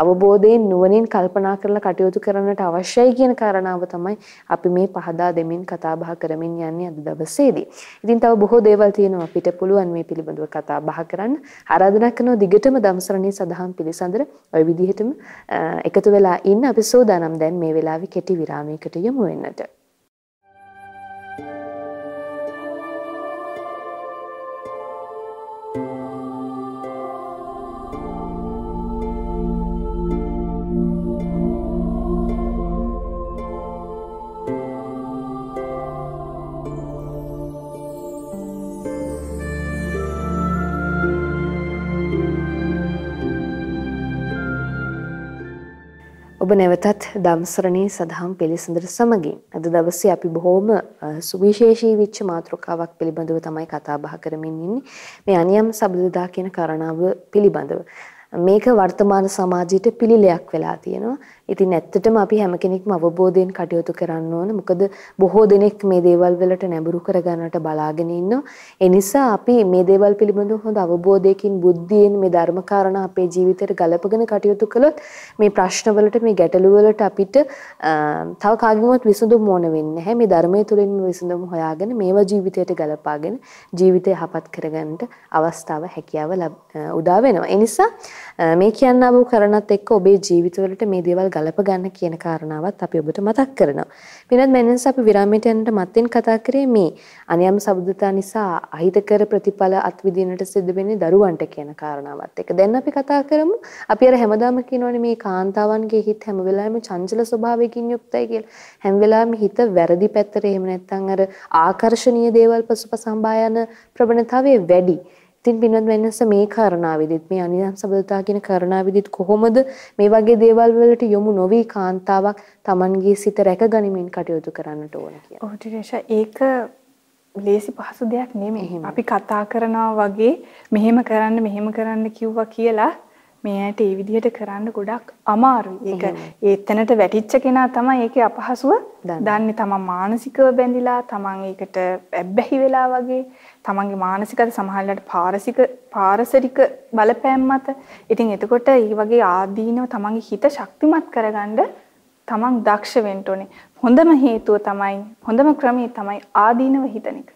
අවබෝධයෙන් නුවණින් කල්පනා කරලා කටයුතු කරන්නට අවශ්‍යයි කියන කාරණාව තමයි අපි මේ පහදා දෙමින් කතා බහ කරමින් යන්නේ අද දවසේදී. ඉතින් තව බොහෝ දේවල් තියෙනවා අපිට පුළුවන් මේ පිළිබඳව කතා බහ කරන්න. ආරාධනා කරනවා දිගටම ධම්සරණී සදහම් පිළිසඳර ওই විදිහටම එකතු වෙලා ඉන්න අපි සෝදානම් දැන් මේ වෙලාවේ කෙටි විරාමයකට යමු වෙන්නට. නැවතත් ධම්සරණී සදහම් පිළිසඳර සමගින් අද දවසේ අපි බොහොම සුවිශේෂී විච්ච මාතෘකාවක් පිළිබඳව තමයි කතා බහ කරමින් ඉන්නේ. මේ අනියම් සබඳතා කියන කාරණාව පිළිබඳව. මේක වර්තමාන සමාජයට පිළිලයක් වෙලා තියෙනවා. ඉතින් ඇත්තටම අපි හැම කෙනෙක්ම අවබෝධයෙන් කටයුතු කරන්න ඕන. මොකද බොහෝ දෙනෙක් මේ දේවල් වලට නැඹුරු කරගන්නට බලාගෙන ඉන්නවා. ඒ නිසා අපි මේ දේවල් පිළිබඳව හොඳ අවබෝධයකින් බුද්ධියෙන් මේ ධර්ම කාරණා අපේ ජීවිතයට ගලපගෙන කටයුතු කළොත් මේ ප්‍රශ්න වලට මේ ගැටලු වලට අපිට තව කාගෙන්වත් විසඳුම් ඕන වෙන්නේ නැහැ. මේ ධර්මයේ තුලින්ම විසඳුම් හොයාගෙන මේවා ජීවිතයට ගලපාගෙන ජීවිතය යහපත් කරගන්නට අවස්ථාව හැකියාව උදා වෙනවා. ඒ නිසා මේ කියන්නා වූ කරණත් එක්ක ඔබේ ජීවිතවලට මේ දේවල් ගලප ගන්න කියන කාරණාවත් අපි ඔබට මතක් කරනවා. පිනත් මැනන්ස් අපි විරාමයට යන්නට මත්තෙන් කතා කරේ මේ අනියම් සබ්දතා නිසා අහිතකර ප්‍රතිඵල අත්විඳින්නට සිද්ධ වෙන්නේ දරුවන්ට කියන කාරණාවත් එක්ක. දැන් අපි කතා කරමු අපි අර හැමදාම කියනවනේ මේ කාන්තාවන්ගේ හිත හැම වෙලාවෙම චංචල ස්වභාවයකින් යුක්තයි කියලා. හැම වෙලාවෙම හිත වැරදි පැත්තට එහෙම නැත්නම් අර ආකර්ශනීය දේවල් පසුපස හඹා යන ප්‍රවණතාවය වැඩි. ඉතින් පින්වත් වෙනස මේ කාරණාවෙදිත් මේ අනියම් සබඳතා කියන කාරණාවෙදිත් කොහොමද මේ වගේ දේවල් වලට යොමු නොවි කාන්තාවක් Tamanගේ සිත රැකගනිමින් කටයුතු කරන්නට ඕන කියලා. ඔව් ටිරේෂා ඒක ලේසි පහසු දෙයක් නෙමෙයි. අපි කතා කරනවා වගේ මෙහෙම කරන්න මෙහෙම කරන්න කිව්වා කියලා මේ ඇයට ඒ විදිහට කරන්න ගොඩක් අමාරුයි. ඒක ඒ තැනට වැටිච්ච කෙනා තමයි ඒකේ අපහසුව දන්නේ. තමන් මානසිකව බැඳිලා, තමන් ඒකට ඇබ්බැහි වෙලා වගේ, තමන්ගේ මානසිකද සමහරවිට පාරසික පාරසරික බලපෑම් මත. ඉතින් එතකොට මේ වගේ ආදීනව තමන්ගේ හිත ශක්තිමත් කරගන්න තමන් දක්ෂ වෙන්න ඕනේ. හොඳම හේතුව තමයි හොඳම ක්‍රමය තමයි ආදීනව හිතන එක.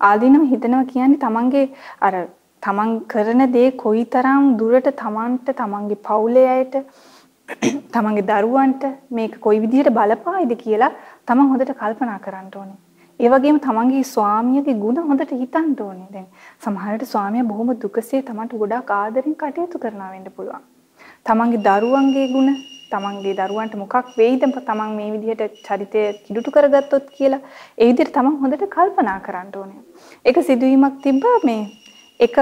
ආදීනව හිතනවා කියන්නේ තමන්ගේ අර තමන් කරන දේ කොයිතරම් දුරට තමන්ට තමන්ගේ පවුලේ අයට තමන්ගේ දරුවන්ට මේක කොයි විදිහට බලපායිද කියලා තමන් හොඳට කල්පනා කරන්න ඕනේ. ඒ වගේම තමන්ගේ ස්වාමියාගේ ಗುಣ හොඳට හිතන්න ඕනේ. දැන් සමහරවිට ස්වාමියා බොහොම දුකසේ තමන්ට ගොඩාක් ආදරෙන් කටයුතු කරනවා වෙන්න පුළුවන්. තමන්ගේ දරුවන්ගේ ಗುಣ තමන්ගේ දරුවන්ට මොකක් වෙයිද තමන් මේ විදිහට චරිතය කිඩුටු කරගත්තොත් කියලා ඒ විදිහට තමන් හොඳට කල්පනා කරන්න ඕනේ. ඒක සිදුවීමක් තිබ්බා මේ එක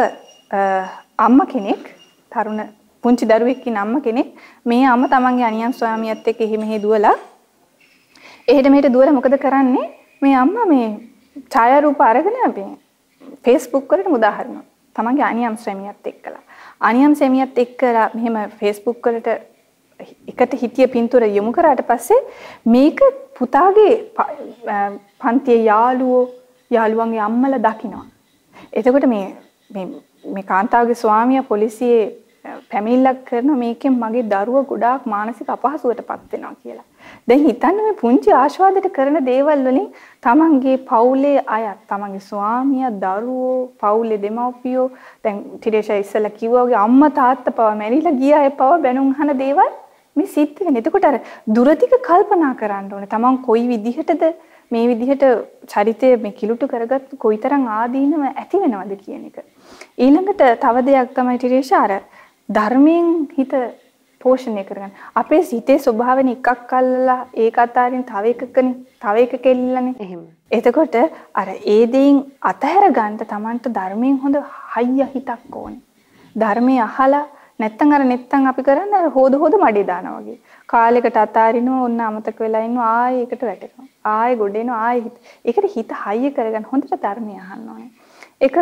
අම්ම කෙනෙක් තරුණ පුංචි දරුවෙක් ඉන්න අම්ම කෙනෙක් මේ අම්ම තමන්ගේ අනියම් ස්වාමියාත් එක්ක එහෙ මෙහෙ දුවලා එහෙට මෙහෙට දුවලා මොකද කරන්නේ මේ අම්මා මේ ඡායාරූප අරගෙන අපි Facebook වලට මුදා හරිනවා තමන්ගේ අනියම් ස්වාමියාත් එක්කලා. අනියම් ස්වාමියාත් එක්කලා මෙහෙම Facebook වලට එකට හිටිය පින්තූර යොමු කරාට පස්සේ මේක පුතාගේ පන්තියේ යාළුවෝ යාළුවන්ගේ අම්මලා දකිනවා. එතකොට මේ මේ මේ කාන්තාවගේ ස්වාමියා පොලිසියේ පැමිණිල්ලක් කරන මේකෙන් මගේ දරුවා ගොඩාක් මානසික අපහසුවටපත් වෙනවා කියලා. දැන් හිතන්න මේ පුංචි ආශාදයට කරන දේවල් වලින් තමන්ගේ පවුලේ අය, තමන්ගේ ස්වාමියා, දරුවෝ, පවුලේ දෙමව්පියෝ දැන් ටිරේෂා ඉස්සලා කිව්වා වගේ අම්මා තාත්තා පව මැරිලා ගිය අය පව බැනුම් අහන දේවල් මේ සිත් වෙන. එතකොට අර දුරදිග කල්පනා කරන්න ඕනේ. තමන් කොයි විදිහටද මේ විදිහට චරිතය මේ කිලුටු කරගත්තු කොයිතරම් ආදීනව ඇති වෙනවද කියන එක. ඊළඟට තව දෙයක් තමයි ටිරේෂා අර ධර්මයෙන් හිත පෝෂණය කරගන්න. අපේ සිතේ ස්වභාවයෙන් එකක් අල්ලලා ඒක අතාරින් තව එකකනේ තව එකක එල්ලලානේ. එහෙම. එතකොට අර ඒ දෙයින් අතහැර ගන්න Tamanට ධර්මයෙන් හොඳ හයිය හිතක් ඕනේ. ධර්මයේ අහලා නැත්තම් අර නැත්තම් අපි කරන්නේ අර හොද හොද මඩේ දානවා වගේ. කාලයකට අතාරිනවා ඔන්න අමතක වෙලා ඉන්නවා ආයෙ ඒකට වැටෙනවා. ආයෙ ගොඩ එනවා ආයෙ හිත. ඒකට හිත හයිය කරගන්න හොඳට ධර්මය අහන්න ඕනේ. ඒක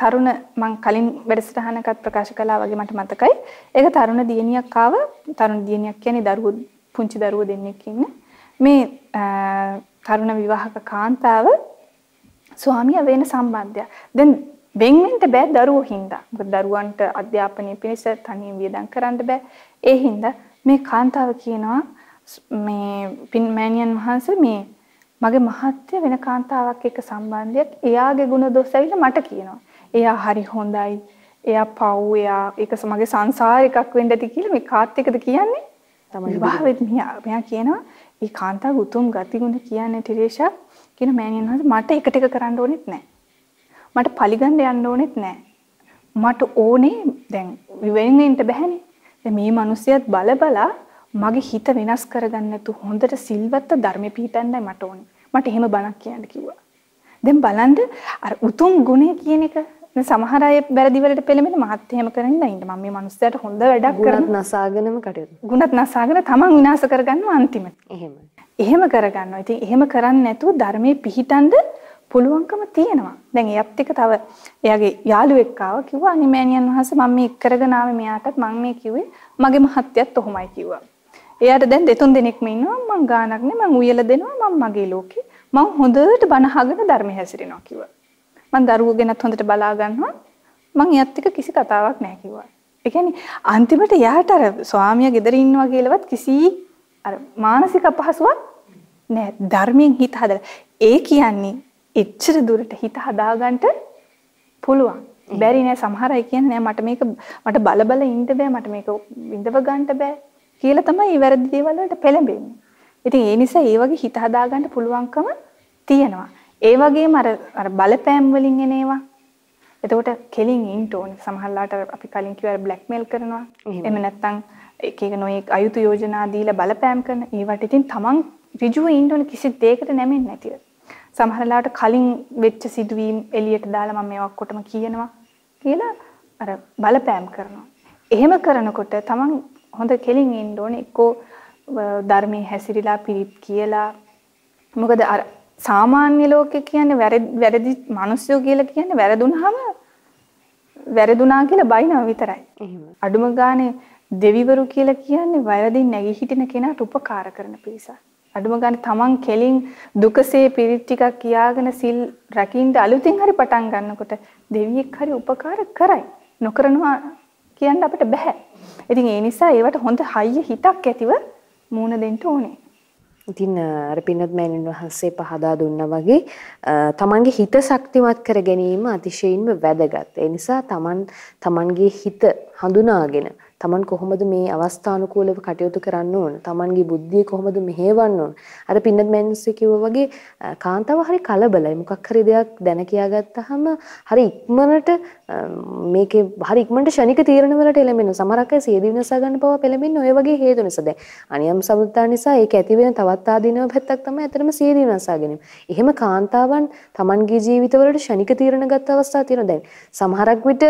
තරුණ මං කලින් වැඩසටහනකත් ප්‍රකාශ කළා වගේ මට මතකයි. ඒක තරුණ දියණියක් ආව. තරුණ දියණියක් කියන්නේ දරුවෝ පුංචි දරුවෝ දෙන්නෙක් ඉන්න. මේ තරුණ විවාහක කාන්තාව ස්වාමියා වෙන සම්බන්ධයක්. දැන් වෙන් වෙන්න බෑ දරුවෝ හින්දා. මොකද දරුවන්ට අධ්‍යාපනය පිණිස තනියෙන් වියදම් කරන්න බෑ. ඒ හින්දා මේ කාන්තාව කියනවා මේ පින් මෑණියන් වහන්සේ මේ මගේ මහත්ය වෙන කාන්තාවක් එක්ක සම්බන්ධයක් එයාගේ ಗುಣ දොස් ඇවිල්ලා මට කියනවා. එයා හරි හොඳයි. එයා පව් එයා ඒක මගේ සංසාර එකක් වෙන්න ඇති කියලා මේ කාත් එකද කියන්නේ? තමයි විවාහෙත් මෙයා කියනවා මේ කාන්තාව උතුම් ගතිගුණ කියන්නේ ටිරේෂා කියන මෑණියන් වහන්සේ මට එක කරන්න ඕනෙත් නැහැ. මට පරිගන්න යන්න ඕනෙත් නැහැ. මට ඕනේ දැන් වෙන වෙන්න බැහැනේ. දැන් මේ මිනිස්සයත් බල බලා මගේ හිත වෙනස් කරගන්න නැතු හොඳට සිල්වත් ධර්මෙ පිහිටන්නයි මට ඕනේ. මට එහෙම බණක් කියන්න කිව්වා. දැන් බලන්න අර උතුම් ගුණය කියන එක සමහර අය වැරදි වලට පෙළඹෙන මහත් එහෙම කරන්නේ නැහැ. මම මේ මිනිස්සයාට හොඳ වැඩක් කරන ගුණත් නසාගෙනම කටයුතු. ගුණත් නසාගෙන තමන් විනාශ කරගන්නවා අන්තිමට. එහෙම. එහෙම කරගන්නවා. ඉතින් එහෙම කරන්නේ නැතුව ධර්මයේ පිහිටන්ද පුළුවන්කම තියෙනවා. දැන් එයත් එක තව එයාගේ යාළුවෙක් ආවා කිව්වා අනිමෑනියන් වහන්සේ මම මේ කරගෙන ආවේ මෙයාටත් මම මේ කිව්වේ මගේ මහත්යත් ඔහොමයි කිව්වා. එයාට දැන් දෙතුන් දෙනෙක්ම ඉන්නවා මං ගානක් නේ මං උයලා දෙනවා මම මගේ ලෝකේ මං හොඳට බණ අහගෙන ධර්ම හැසිරෙනවා කිව්වා. මං දරුවෝ ගැනත් හොඳට බලා ගන්නවා මං එයත් එක්ක කිසි කතාවක් නැහැ කිව්වා. ඒ කියන්නේ අන්තිමට එයාට අර ස්වාමියා ගෙදර ඉන්නවා කියලාවත් කිසි අර මානසික අපහසුවක් නෑ ධර්මයෙන් හිත හදලා. ඒ කියන්නේ එච්චර දුරට හිත හදාගන්න පුළුවන්. බැරි නෑ සමහර අය කියන්නේ නෑ මට මේක මට බල බල ඉන්න බෑ මට මේක විඳව ගන්න බෑ කියලා තමයි මේ වැරදි දේවල් වලට පෙළඹෙන්නේ. ඉතින් ඒ නිසා ඒ වගේ හිත හදාගන්න පුළුවන්කම තියෙනවා. ඒ වගේම අර අර බලපෑම් වලින් එන ඒවා. එතකොට කෙලින් ඉන්න ඕනේ. සමහරලාට අපි කලින් කිව්වා බ්ලැක්මේල් කරනවා. එහෙම නැත්නම් එක එක නොයෙක් අයුතු යෝජනා දීලා බලපෑම් කරන. ඒවට ඉතින් තමන් ඍජුව ඉන්න ඕනේ කිසි දෙයකට නැමෙන්නේ නැතිව. සමහරලාට කලින් වෙච්ච සිදුවීම් එළියට දාලා මම මේවා ඔක්කොටම කියනවා කියලා අර බලපෑම් කරනවා. එහෙම කරනකොට තමන් හොඳ කෙලින් ඉන්න ඕනේ. එක්කෝ ධර්මයේ හැසිරීලා පිරිත් කියලා මොකද අර සාමාන්‍ය ලෝකේ කියන්නේ වැරදි මිනිස්සු කියලා කියන්නේ වැරදුනහම වැරදුනා කියලා බයිනවා විතරයි. අඩුම ගානේ දෙවිවරු කියලා කියන්නේ වැරදින් නැගී හිටින කෙනාට උපකාර කරන පිරිසක්. අඩුම ගානේ තමන් කෙලින් දුකසේ පිරිත් ටිකක් කියාගෙන සිල් රකින්න අලුතින් හරි පටන් ගන්නකොට දෙවියෙක් හරි උපකාර කරයි. නොකරනවා කියන්න අපිට බෑ. ඉතින් ඒ නිසා ඒවට හොඳ හයිය හිතක් ඇතිව මූණ දෙන්න ඕනේ. ඉතින් අර පින්නත් මෑණින් වහන්සේ පහදා දුන්නා වගේ තමන්ගේ හිත ශක්තිමත් කර ගැනීම අතිශයින්ම වැදගත්. ඒ නිසා තමන් තමන්ගේ හිත හඳුනාගෙන තමන් කොහොමද මේ අවස්ථානුකූලව කටයුතු කරන්න ඕන? තමන්ගේ බුද්ධිය කොහොමද මෙහෙවන්න ඕන? අර පින්නත් මෑන්ස්සේ කිව්වා වගේ කාන්තාව හරි කලබලයි. මොකක් හරි දෙයක් දැන කියාගත්තාම හරි ඉක්මනට මේකේ හරි ඉක්මනට ෂණික තීරණ වලට එළඹෙනවා. සමහරක් අය සියදිවි නසා ගන්න පවා පෙළඹෙන්නේ ඔය වගේ හේතු නිසා. දැන් අනියම් සමුත්තා නිසා ඒක ඇති වෙන තවත් ආදීනව පැත්තක් තමයි අතරම සියදිවි නසා ගැනීම. එහෙම කාන්තාවන් තමන්ගේ ජීවිතවලට ෂණික තීරණ ගත්ත අවස්ථා තියෙනවා. දැන් සමහරක් විට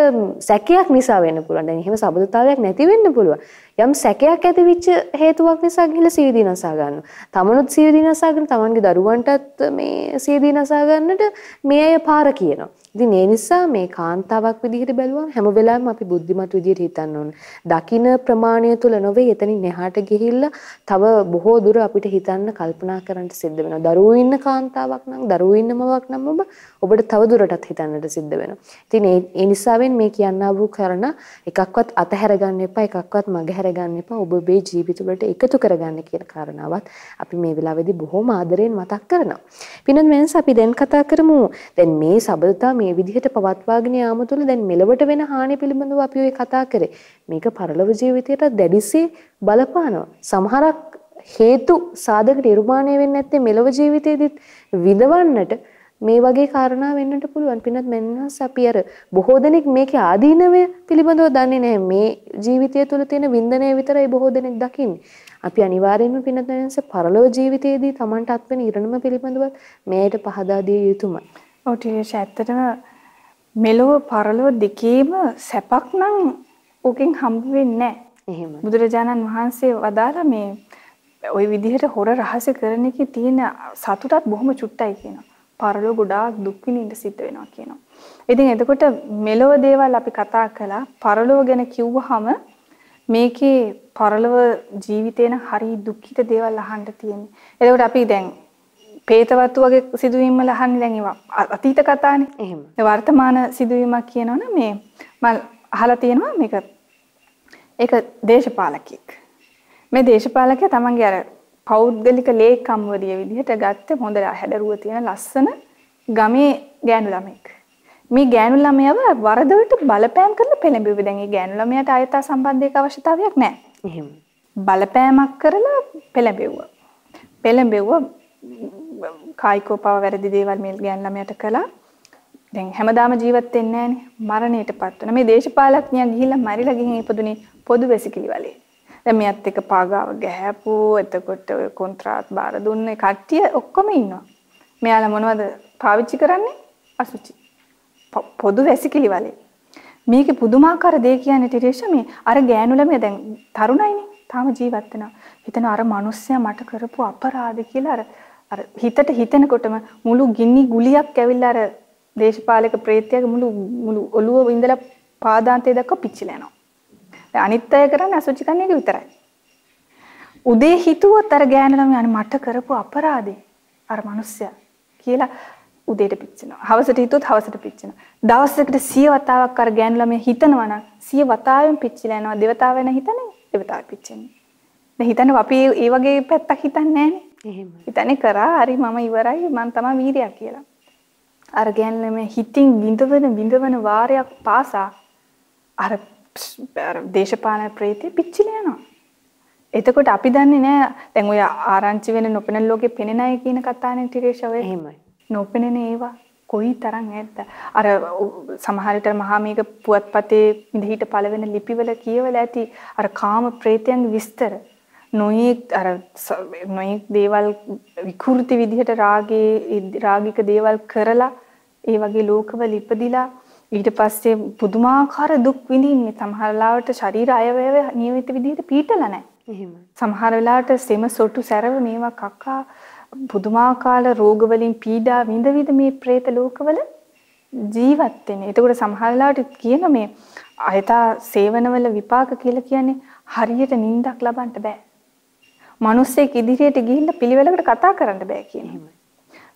සැකයක් නිසා වෙන්න පුළුවන්. දැන් එහෙම සබඳතාවයක් නැති නැති වෙන්න පුළුවන්. යම් සැකයක් ඇතිවෙච්ච හේතුවක් නිසා ගිහලා සීදී නසා ගන්නවා. තමනුත් සීදී නසාගෙන තමන්ගේ දරුවන්ටත් මේ සීදී නසා ගන්නට මේ අය පාර කියනවා. ඉතින් ඒ නිසා මේ කාන්තාවක් විදිහට බැලුවම හැම වෙලාවෙම අපි බුද්ධිමත් විදිහට හිතන්න ඕන. දකින ප්‍රමාණය තුල නොවේ එතනින් එහාට ගිහිල්ලා තව බොහෝ දුර අපිට හිතන්න කල්පනා කරන්න සිද්ධ වෙනවා. දරුවෝ ඉන්න කාන්තාවක් නම් දරුවෝ ඉන්න මවක් නම් ඔබ ඔබට තව දුරටත් හිතන්නට සිද්ධ වෙනවා. ඉතින් ඒ නිසාවෙන් මේ කියන්නා වූ කරන එකක්වත් අතහැර ගන්න එපා එකක්වත් මගහැර ගන්න එපා. ඔබ ඔබේ ජීවිත වලට එකතු කරගන්න කියන කාරණාවත් අපි මේ වෙලාවේදී බොහොම ආදරෙන් මතක් කරනවා. පින්නත් මෙන්ස අපි දැන් කතා කරමු. දැන් මේ සබඳතා මේ විදිහට පවත්වාගෙන යාම තුළ දැන් මෙලවට වෙන හානිය පිළිබඳව අපි ඔය කතා කරේ. මේක පරලොව ජීවිතයට දැඩිසේ බලපානවා. සමහරක් හේතු සාධක නිර්මාණය වෙන්නේ නැත්තේ මෙලව ජීවිතයේදීත් විඳවන්නට මේ වගේ කාරණා වෙන්නට පුළුවන්. පින්නත් මෙන්නස් අපි අර බොහෝ දෙනෙක් මේකේ ආදීනවය පිළිබඳව දන්නේ නැහැ. මේ ජීවිතය තුළ තියෙන වින්දනය විතරයි බොහෝ දෙනෙක් දකින්නේ. අපි අනිවාර්යයෙන්ම පින්නත් මෙන්නස් පරලොව ජීවිතයේදී Tamanට අත්වෙන ඉරණම පිළිබඳව මේයට පහදා දිය යුතුමයි. ඔව් ටිකේෂ් ඇත්තටම මෙලොව පරලොව දෙකේම සැපක් නම් ඕකෙන් හම්බ වෙන්නේ නැහැ. එහෙම. බුදුරජාණන් වහන්සේ වදාලා මේ ওই විදිහට හොර රහස කරන එකේ තියෙන සතුටත් බොහොම චුට්ටයි කියනවා. පරලොව ගොඩාක් දුක් විඳින්න සිද්ධ වෙනවා කියනවා. ඉතින් එතකොට මෙලොව දේවල් අපි කතා කළා. පරලොව ගැන කිව්වහම මේකේ පරලොව ජීවිතේන හරි දුක්ඛිත දේවල් අහන්න තියෙන්නේ. එතකොට අපි දැන් පේතවත්තු වගේ සිදුවීම් වල අහන්නේ දැන් ඒවා අතීත කතානේ. එහෙම. වර්තමාන සිදුවීමක් කියනවනේ මේ මම අහලා තියෙනවා මේක ඒක දේශපාලකෙක්. මේ දේශපාලකයා තමන්ගේ අර පෞද්ගලික ලේකම්වරිය විදිහට ගත්තේ හොඳ හැඩරුව තියෙන ලස්සන ගමේ ගෑනු ළමෙක්. මේ ගෑනු ළමයව වරදවට බලපෑම් කරලා පෙළඹෙව්වේ. දැන් මේ ගෑනු ළමයාට ආයතා සම්බන්ධයක අවශ්‍යතාවයක් නැහැ. එහෙම. බලපෑමක් කරලා පෙළඹෙව්වා. පෙළඹෙව්වා කායිකව පව වැරදි දේවල් මේ ගෑනු ළමයාට කළා. දැන් හැමදාම ජීවත් වෙන්නේ නැහනේ. මරණයටපත් වෙන. මේ දේශපාලඥයා ගිහිල්ලා මරිලා ගිහින් ඉපදුනේ පොදු වැසිකිලි වලේ. දැන් මෙයත් එක පාගාව ගැහැපු එතකොට ඔය කොන්ත්‍රාත් බාර දුන්නේ කට්ටිය ඔක්කොම ඉන්නවා. මෙයාලා මොනවද පාවිච්චි කරන්නේ? අසුචි. පොදු වැසිකිලි වලේ. මේකේ පුදුමාකාර දේ කියන්නේ ටිරේෂ මේ අර ගෑනු ළමයා දැන් තරුණයිනේ. තාම ජීවත් වෙනවා. හිතන අර මිනිස්සයා මට කරපු අපරාධ කියලා අර අර හිතට හිතෙනකොටම මුළු ගිනි ගුලියක් ඇවිල්ලා අර දේශපාලක ප්‍රේතයාගේ මුළු මුළු ඔළුව ඉඳලා පාදාන්තය දක්වා පිච්චිලා යනවා. අනිත් අය කරන්නේ අසුචි කන්නේ එක විතරයි. උදේ හිතුවොත් අර ගෑනු ළමයා මට කරපු අපරාධේ අර මිනිස්සයා කියලා උදේට පිච්චෙනවා. හවසට හිතුවොත් හවසට පිච්චෙනවා. දවසකට 100 වතාවක් අර ගෑනු ළමයා හිතනවා නම් 100 වතාවෙන් පිච්චිලා යනවා. දෙවතාව වෙන හිතන්නේ දෙවතාව පිච්චෙන්නේ. දැන් හිතන්නේ අපි ඒ වගේ පැත්තක් හිතන්නේ නැහනේ. එහෙම. හිතන්නේ කරා හරි මම ඉවරයි මං තමයි වීරයා කියලා. අර ගෑනු ළමයා හිතින් විඳවන විඳවන වාරයක් පාසා අර දේශපාලන ප්‍රේතේ පිච්චිලා යනවා. එතකොට අපි දන්නේ නෑ දැන් ඔය ආරංචි වෙන නොපෙනෙන ලෝකේ පෙනෙන අය කියන කතානේ ටිරේෂ ඔය. එහෙමයි. නොපෙනෙන ඒවා කොයි තරම් ඇද්ද? අර සමහර විට මහා මේක පුවත්පතේ ඉඳහිට පළවෙන ලිපිවල කියවලා ඇති අර කාම ප්‍රේතයන්ගේ විස්තර. නොයෙක් අර නොයෙක් දේවල් විකෘති විදිහට රාගේ රාගික දේවල් කරලා ඒ වගේ ලෝකවල ඉපදිලා ඊට පස්සේ පුදුමාකාර දුක් විඳින්නේ සමහර ලාවට ශරීර අයවැය නියමිත විදිහට පීඩලා නැහැ. එහෙම. සමහර වෙලාවට සෙම සොටු සැරව මේවා කක්කා පුදුමාකාර රෝග වලින් පීඩා විඳ විඳ මේ പ്രേත ලෝකවල ජීවත් වෙන්නේ. එතකොට සමහර වෙලාවට කියන මේ අයතා සේවනවල විපාක කියලා කියන්නේ හරියට නිින්දක් ලබන්න බෑ. මිනිස්සෙක් ඉදිරියට ගිහිල්ලා පිළිවෙලකට කතා කරන්න බෑ කියන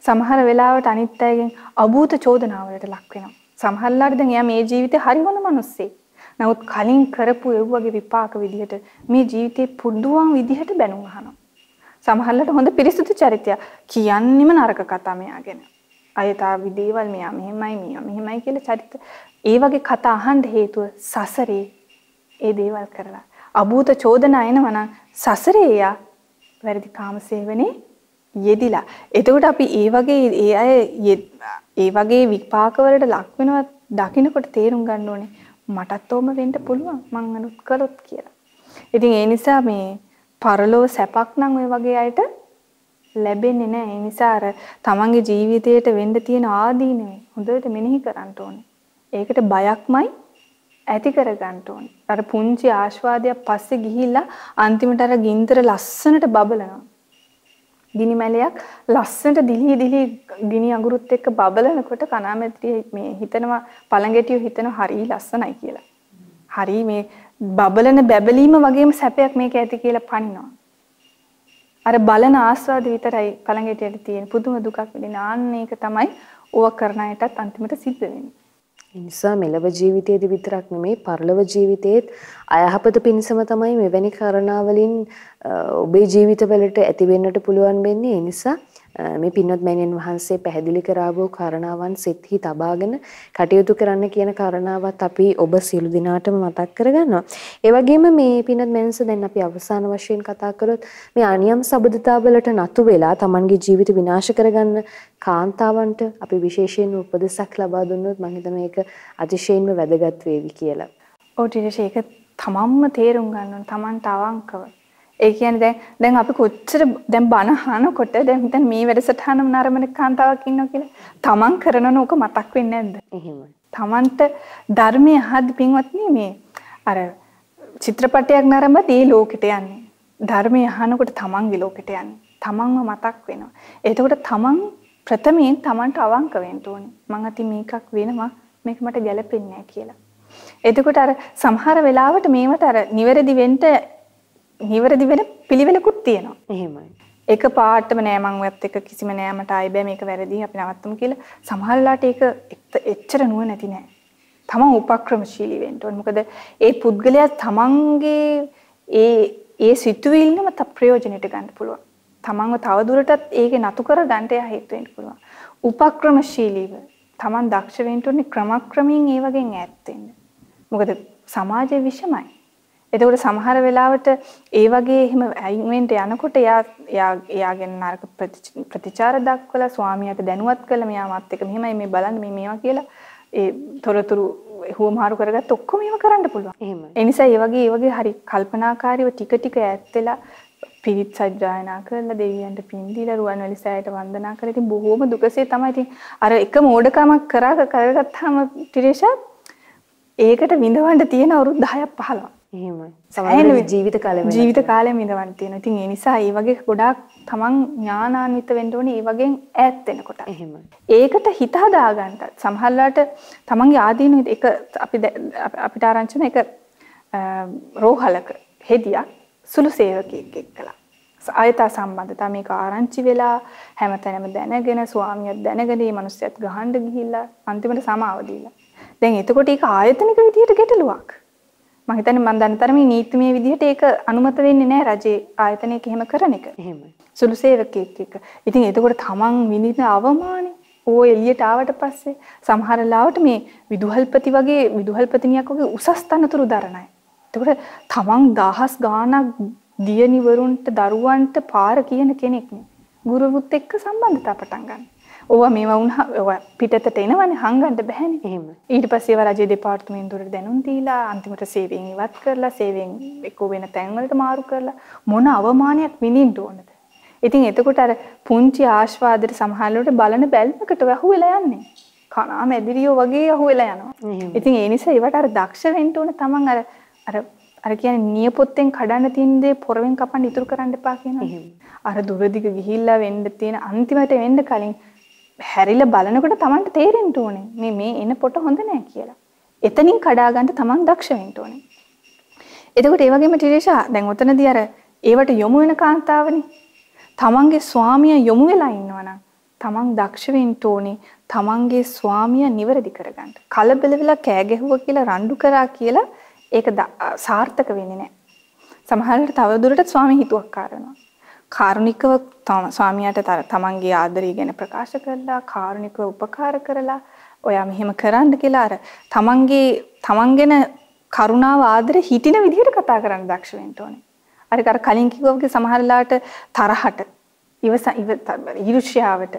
සමහර වෙලාවට අනිත් අයගෙන් අභූත චෝදනාවලට ලක් වෙනවා. සමහරලාට දැන් එයා මේ ජීවිතේ හරි හොඳ මිනිස්සෙක්. නමුත් කලින් කරපු ඒ වගේ විපාක විදිහට මේ ජීවිතේ පුදුුවන් විදිහට බැනුම් අහනවා. සමහරලාට හොඳ පිරිසුදු චරිතයක් කියන්නෙම නරක කතා මෙයාගෙන. අයතා විදේවල් මෙයා මෙහෙමයි මෙයා මෙහෙමයි කියලා චරිත ඒ වගේ කතා අහන්න හේතුව සසරේ ඒ දේවල් කරලා. අභූත චෝදනා එනවා නම් සසරේ එයා වැරදි කාමසේවනේ යෙදිලා. එතකොට අපි ඒ වගේ ඒ අය ඒ වගේ විපාක වලට ලක් වෙනවා දකින්නකොට තේරුම් ගන්න ඕනේ මටත් ඕම වෙන්න පුළුවන් මං අනුත් කළොත් කියලා. ඉතින් ඒ නිසා මේ පරලෝ සැපක් නම් ওই වගේ අයට ලැබෙන්නේ නැහැ. ඒ නිසා අර තමන්ගේ ජීවිතයට වෙන්න තියෙන ආදීනවේ හොඳට මෙනෙහි කරන්න ඕනේ. ඒකට බයක්මයි ඇති කර ගන්න ඕනේ. අර පුංචි ආස්වාදයක් පස්සේ ගිහිල්ලා අන්තිමට අර ගින්දර ලස්සනට බබලනවා. ගිනි මැලයක් ලස්සනට දිලි දිලි ගිනි අඟුරුත් එක්ක බබලනකොට කනාමැත්‍රිය මේ හිතනවා පළඟැටියෝ හිතනවා හරි ලස්සනයි කියලා. හරි මේ බබලන බැබලීම වගේම සැපයක් මේක ඇති කියලා පනිනවා. අර බලන ආස්වාද විතරයි පළඟැටියට තියෙන පුදුම දුකක් විඳින ආන්න ඒක තමයි ඕව කරන අයටත් අන්තිමට සිද්ධ වෙන්නේ. ඒ නිසා මෙලව ජීවිතයේදී විතරක් නෙමෙයි පරලොව ජීවිතයේත් අයහපත පිණිසම තමයි මෙවැනි කාරණාවලින් ඔබේ ජීවිතවලට ඇති වෙන්නට පුළුවන් වෙන්නේ. ඒ නිසා මේ පින්වත් මෑණියන් වහන්සේ පැහැදිලි කරාවෝ කාරණාවන් සිත්හි තබාගෙන කටයුතු කරන්න කියන කාරණාවත් අපි ඔබ සියලු දිනාටම මතක් කරගන්නවා. ඒ වගේම මේ පින්වත් මෑණියන්ස දැන් අපි අවසාන වශයෙන් කතා කළොත් මේ අනියම් සබඳතාවලට නතු වෙලා Tamanගේ ජීවිත විනාශ කරගන්න කාන්තාවන්ට අපි විශේෂයෙන් උපදෙසක් ලබා දුන්නොත් මම හිතනවා මේක අතිශයින්ම වැදගත් වේවි කියලා. ඔව් ටිකේ ඒක තමන්ම තේරුම් ගන්න ඕන තමන්ට අවංකව. ඒ කියන්නේ දැන් දැන් අපි කොච්චර දැන් බණ අහනකොට දැන් හිතන්න මේ වැඩසටහනම නරඹන කාන්තාවක් ඉන්නවා කියලා. තමන් කරන නෝක මතක් වෙන්නේ නැද්ද? එහෙමයි. තමන්ට ධර්මයේ අහද්දි පින්වත්නි මේ අර චිත්‍රපටයක් නරඹද්දි ඒ ලෝකෙට යන්නේ. ධර්මයේ අහනකොට තමන්ගේ ලෝකෙට යන්නේ. තමන්ව මතක් වෙනවා. එතකොට තමන් ප්‍රථමයෙන් තමන්ට අවංක වෙන්න ඕනේ. මං අති මේකක් වෙනවා මේක මට ගැලපෙන්නේ නැහැ කියලා. එතකොට අර සමහර වෙලාවට මේවට අර නිවැරදි වෙන්න නිවැරදි වෙන පිළිවෙලකුත් තියෙනවා. එහෙමයි. එක පාටම නෑ මං ඔයත් එක කිසිම නෑ මට ආයි බෑ මේක වැරදි අපි නවත්තමු කියලා සමහරලාට ඒක එච්චර නුව නැති නෑ. තමන් උපක්‍රමශීලී වෙන්න ඕනේ. මොකද ඒ පුද්ගලයා තමන්ගේ ඒ ඒ සිතුවිල්ලම ත ප්‍රයෝජනෙට ගන්න පුළුවන්. තමන්ව තව දුරටත් ඒකේ නතු කර ගන්නට එයා හේතු වෙන්න පුළුවන්. උපක්‍රමශීලීව තමන් දක්ෂ වෙන්න ඕනේ ක්‍රමක්‍රමයෙන් ඒ වගේ ඈත් වෙන්න. මොකද සමාජය විෂමයි. එතකොට සමහර වෙලාවට ඒ වගේ එහෙම අයින් වෙන්න යනකොට එයා එයා එයාගෙන් නරක ප්‍රතිචාර දක්වලා ස්වාමියාට දැනුවත් කළා මෙයා මාත් එක්ක මෙහෙමයි මේ බලන්න මේ මේවා කියලා ඒ තොරතුරු හුවමාරු කරගත්ත ඔක්කොම ඒව කරන්න පුළුවන්. එහෙමයි. ඒ නිසා ඒ වගේ ඒ වගේ හරි කල්පනාකාරීව ටික ටික ඈත් වෙලා පිරිත් සජ්ජායනා කරලා දෙවියන්ට පින් දීලා රුවන්වැලි සෑයට වන්දනා කරලා ඉතින් බොහොම දුකසේ තමයි ඉතින් අර එක මෝඩකමක් කරා කරගත්තාම ටිරේෂා ඒකට විඳවන්න තියෙන අවුරුදු 10ක් 15ක්. එහෙමයි. සමහර ජීවිත කාලෙම ජීවිත කාලෙම ඉඳවන්න තියෙනවා. ඉතින් ඒ නිසා මේ වගේ ගොඩාක් තමන් ඥානාන්විත වෙන්න ඕනේ මේ වගේ ඈත් වෙනකොට. එහෙමයි. ඒකට හිත හදාගන්න. සමහරලාට තමන්ගේ ආදීන එක අපි අපිට ආරංචි එක රෝහලක හෙදියක් සුළු සේවකයෙක් එක්කලා. ආයතා සම්බන්ධතා මේක ආරංචි වෙලා හැමතැනම දැනගෙන ස්වාමියත් දැනගෙන මේ මිනිස්සුත් ගහන්න ගිහිල්ලා අන්තිමට සමාව දීලා. දැන් එතකොට ඒක ආයතනික විදියට ගැටලුවක්. මම හිතන්නේ මම දන්න තරමේ නීතිමය විදිහට ඒක අනුමත වෙන්නේ නැහැ රජයේ ආයතනයක එහෙම කරන එක. එහෙමයි. සුළු සේවකයෙක් එක්ක. ඉතින් එතකොට තමන් විඳින අවමානේ ඕ එළියට ආවට පස්සේ සමහර ලාවට මේ විදුහල්පති වගේ විදුහල්පතිනියක් වගේ උසස් තනතුරු දරනයි. එතකොට තමන් දහස් ගාණක් දියණිවරුන්ට දරුවන්ට පාර කියන කෙනෙක් නේ. ගුරුවරුත් එක්ක සම්බන්ධතා පටන් ගන්න. ඕවා මේවා වුණා ඕවා පිටතට එනවනේ හංගන්න බෑනේ. එහෙම. ඊට පස්සේ ඒවා රජයේ දෙපාර්තමේන්තුවට දැනුම් දීලා අන්තිමට සේවයෙන් ඉවත් කරලා සේවයෙන් එක්ක වෙන තැන්වලට මාරු කරලා මොන අවමානයක් විඳින්න ඕනද? ඉතින් එතකොට අර පුංචි ආශ්වාදයට සමහරවිට බලන බැල්මකට වැහුවෙලා යන්නේ. කනා මැදිරියෝ වගේ අහුවෙලා යනවා. ඉතින් ඒ නිසා ඒවට අර දක්ෂ වෙන්න ඕන තමන් අර අර අර කියන්නේ නියපොත්තෙන් කඩන්න තියෙන දේ පොරවෙන් කපන්න ඉතුරු කරන්න එපා කියනවා. අර දුරදිග ගිහිල්ලා වෙන්න තියෙන අන්තිමට වෙන්න කලින් හැරිලා බලනකොට Tamanට තේරෙන්න ඕනේ මේ මේ එන පොට හොඳ නෑ කියලා. එතනින් කඩා ගන්න Taman දක්ෂ වෙන්න ඕනේ. එතකොට ඒ වගේම ටිරේෂා දැන් ඔතනදී අර ඒවට යොමු වෙන කාන්තාවනේ. Tamanගේ ස්වාමියා යොමු වෙලා ඉන්නවනම් Taman දක්ෂ වෙන්න ඕනේ Tamanගේ ස්වාමියා නිවැරදි කරගන්න. කලබල වෙලා කෑ ගැහුවා කියලා රණ්ඩු කරා කියලා ඒක සාර්ථක වෙන්නේ නැහැ. සමහරවිට තව දුරටත් ස්වාමී හිතුවක්කාර වෙනවා. කාරුණිකව ස්වාමියාට තමන්ගේ ආදරය ගැන ප්‍රකාශ කරලා කාරුණිකව උපකාර කරලා ඔයා මෙහෙම කරන්න කියලා අර තමන්ගේ තමන් ගැන කරුණාව ආදරය හිටින විදිහට කතා කරන්න දක්ෂ වෙන්න ඕනේ. අර අර කලින් කිව්වා වගේ සමහරලාට තරහට ඉවස ඊර්ෂ්‍යාවට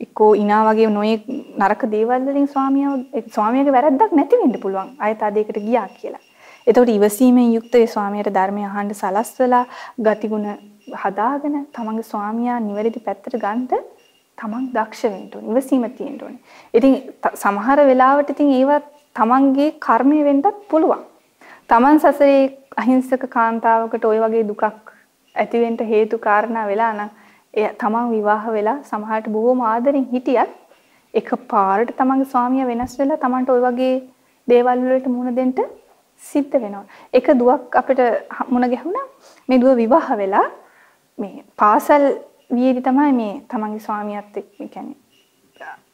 එක්කෝ ඉනා වගේ නොයේ නරක දේවල් වලින් ස්වාමියාව ස්වාමියාගේ වැරද්දක් නැති වෙන්න පුළුවන්. අයත අධයකට ගියා කියලා. එතකොට ඉවසීමෙන් යුක්ත ඒ ස්වාමියාට ධර්මය අහන්න සලස්වලා ගතිගුණ හදාගෙන තමන්ගේ ස්වාමියා නිවැරදි පැත්තට ගන්න තමන් දක්ෂ වෙන්න ඕනේ. ඉවසීම තියෙන්න ඕනේ. ඉතින් සමහර වෙලාවට ඉතින් ඒවා තමන්ගේ කර්මය වෙන්නත් පුළුවන්. තමන් සසරේ අහිංසක කාන්තාවකට ওই වගේ දුකක් ඇති වෙන්න හේතු කාරණා වෙලා නම් එය තමන් විවාහ වෙලා සමහරට බොහොම ආදරෙන් හිටියත් එක පාරට තමන්ගේ ස්වාමියා වෙනස් වෙලා තමන්ට ওই වගේ දේවල් වලට මුහුණ දෙන්න සිද්ධ වෙනවා. එක දුවක් අපිට මුණ ගැහුණා. මේ දුව විවාහ වෙලා මේ පාසල් වියේදී තමයි මේ තමන්ගේ ස්වාමියාත් එක්ක කියන්නේ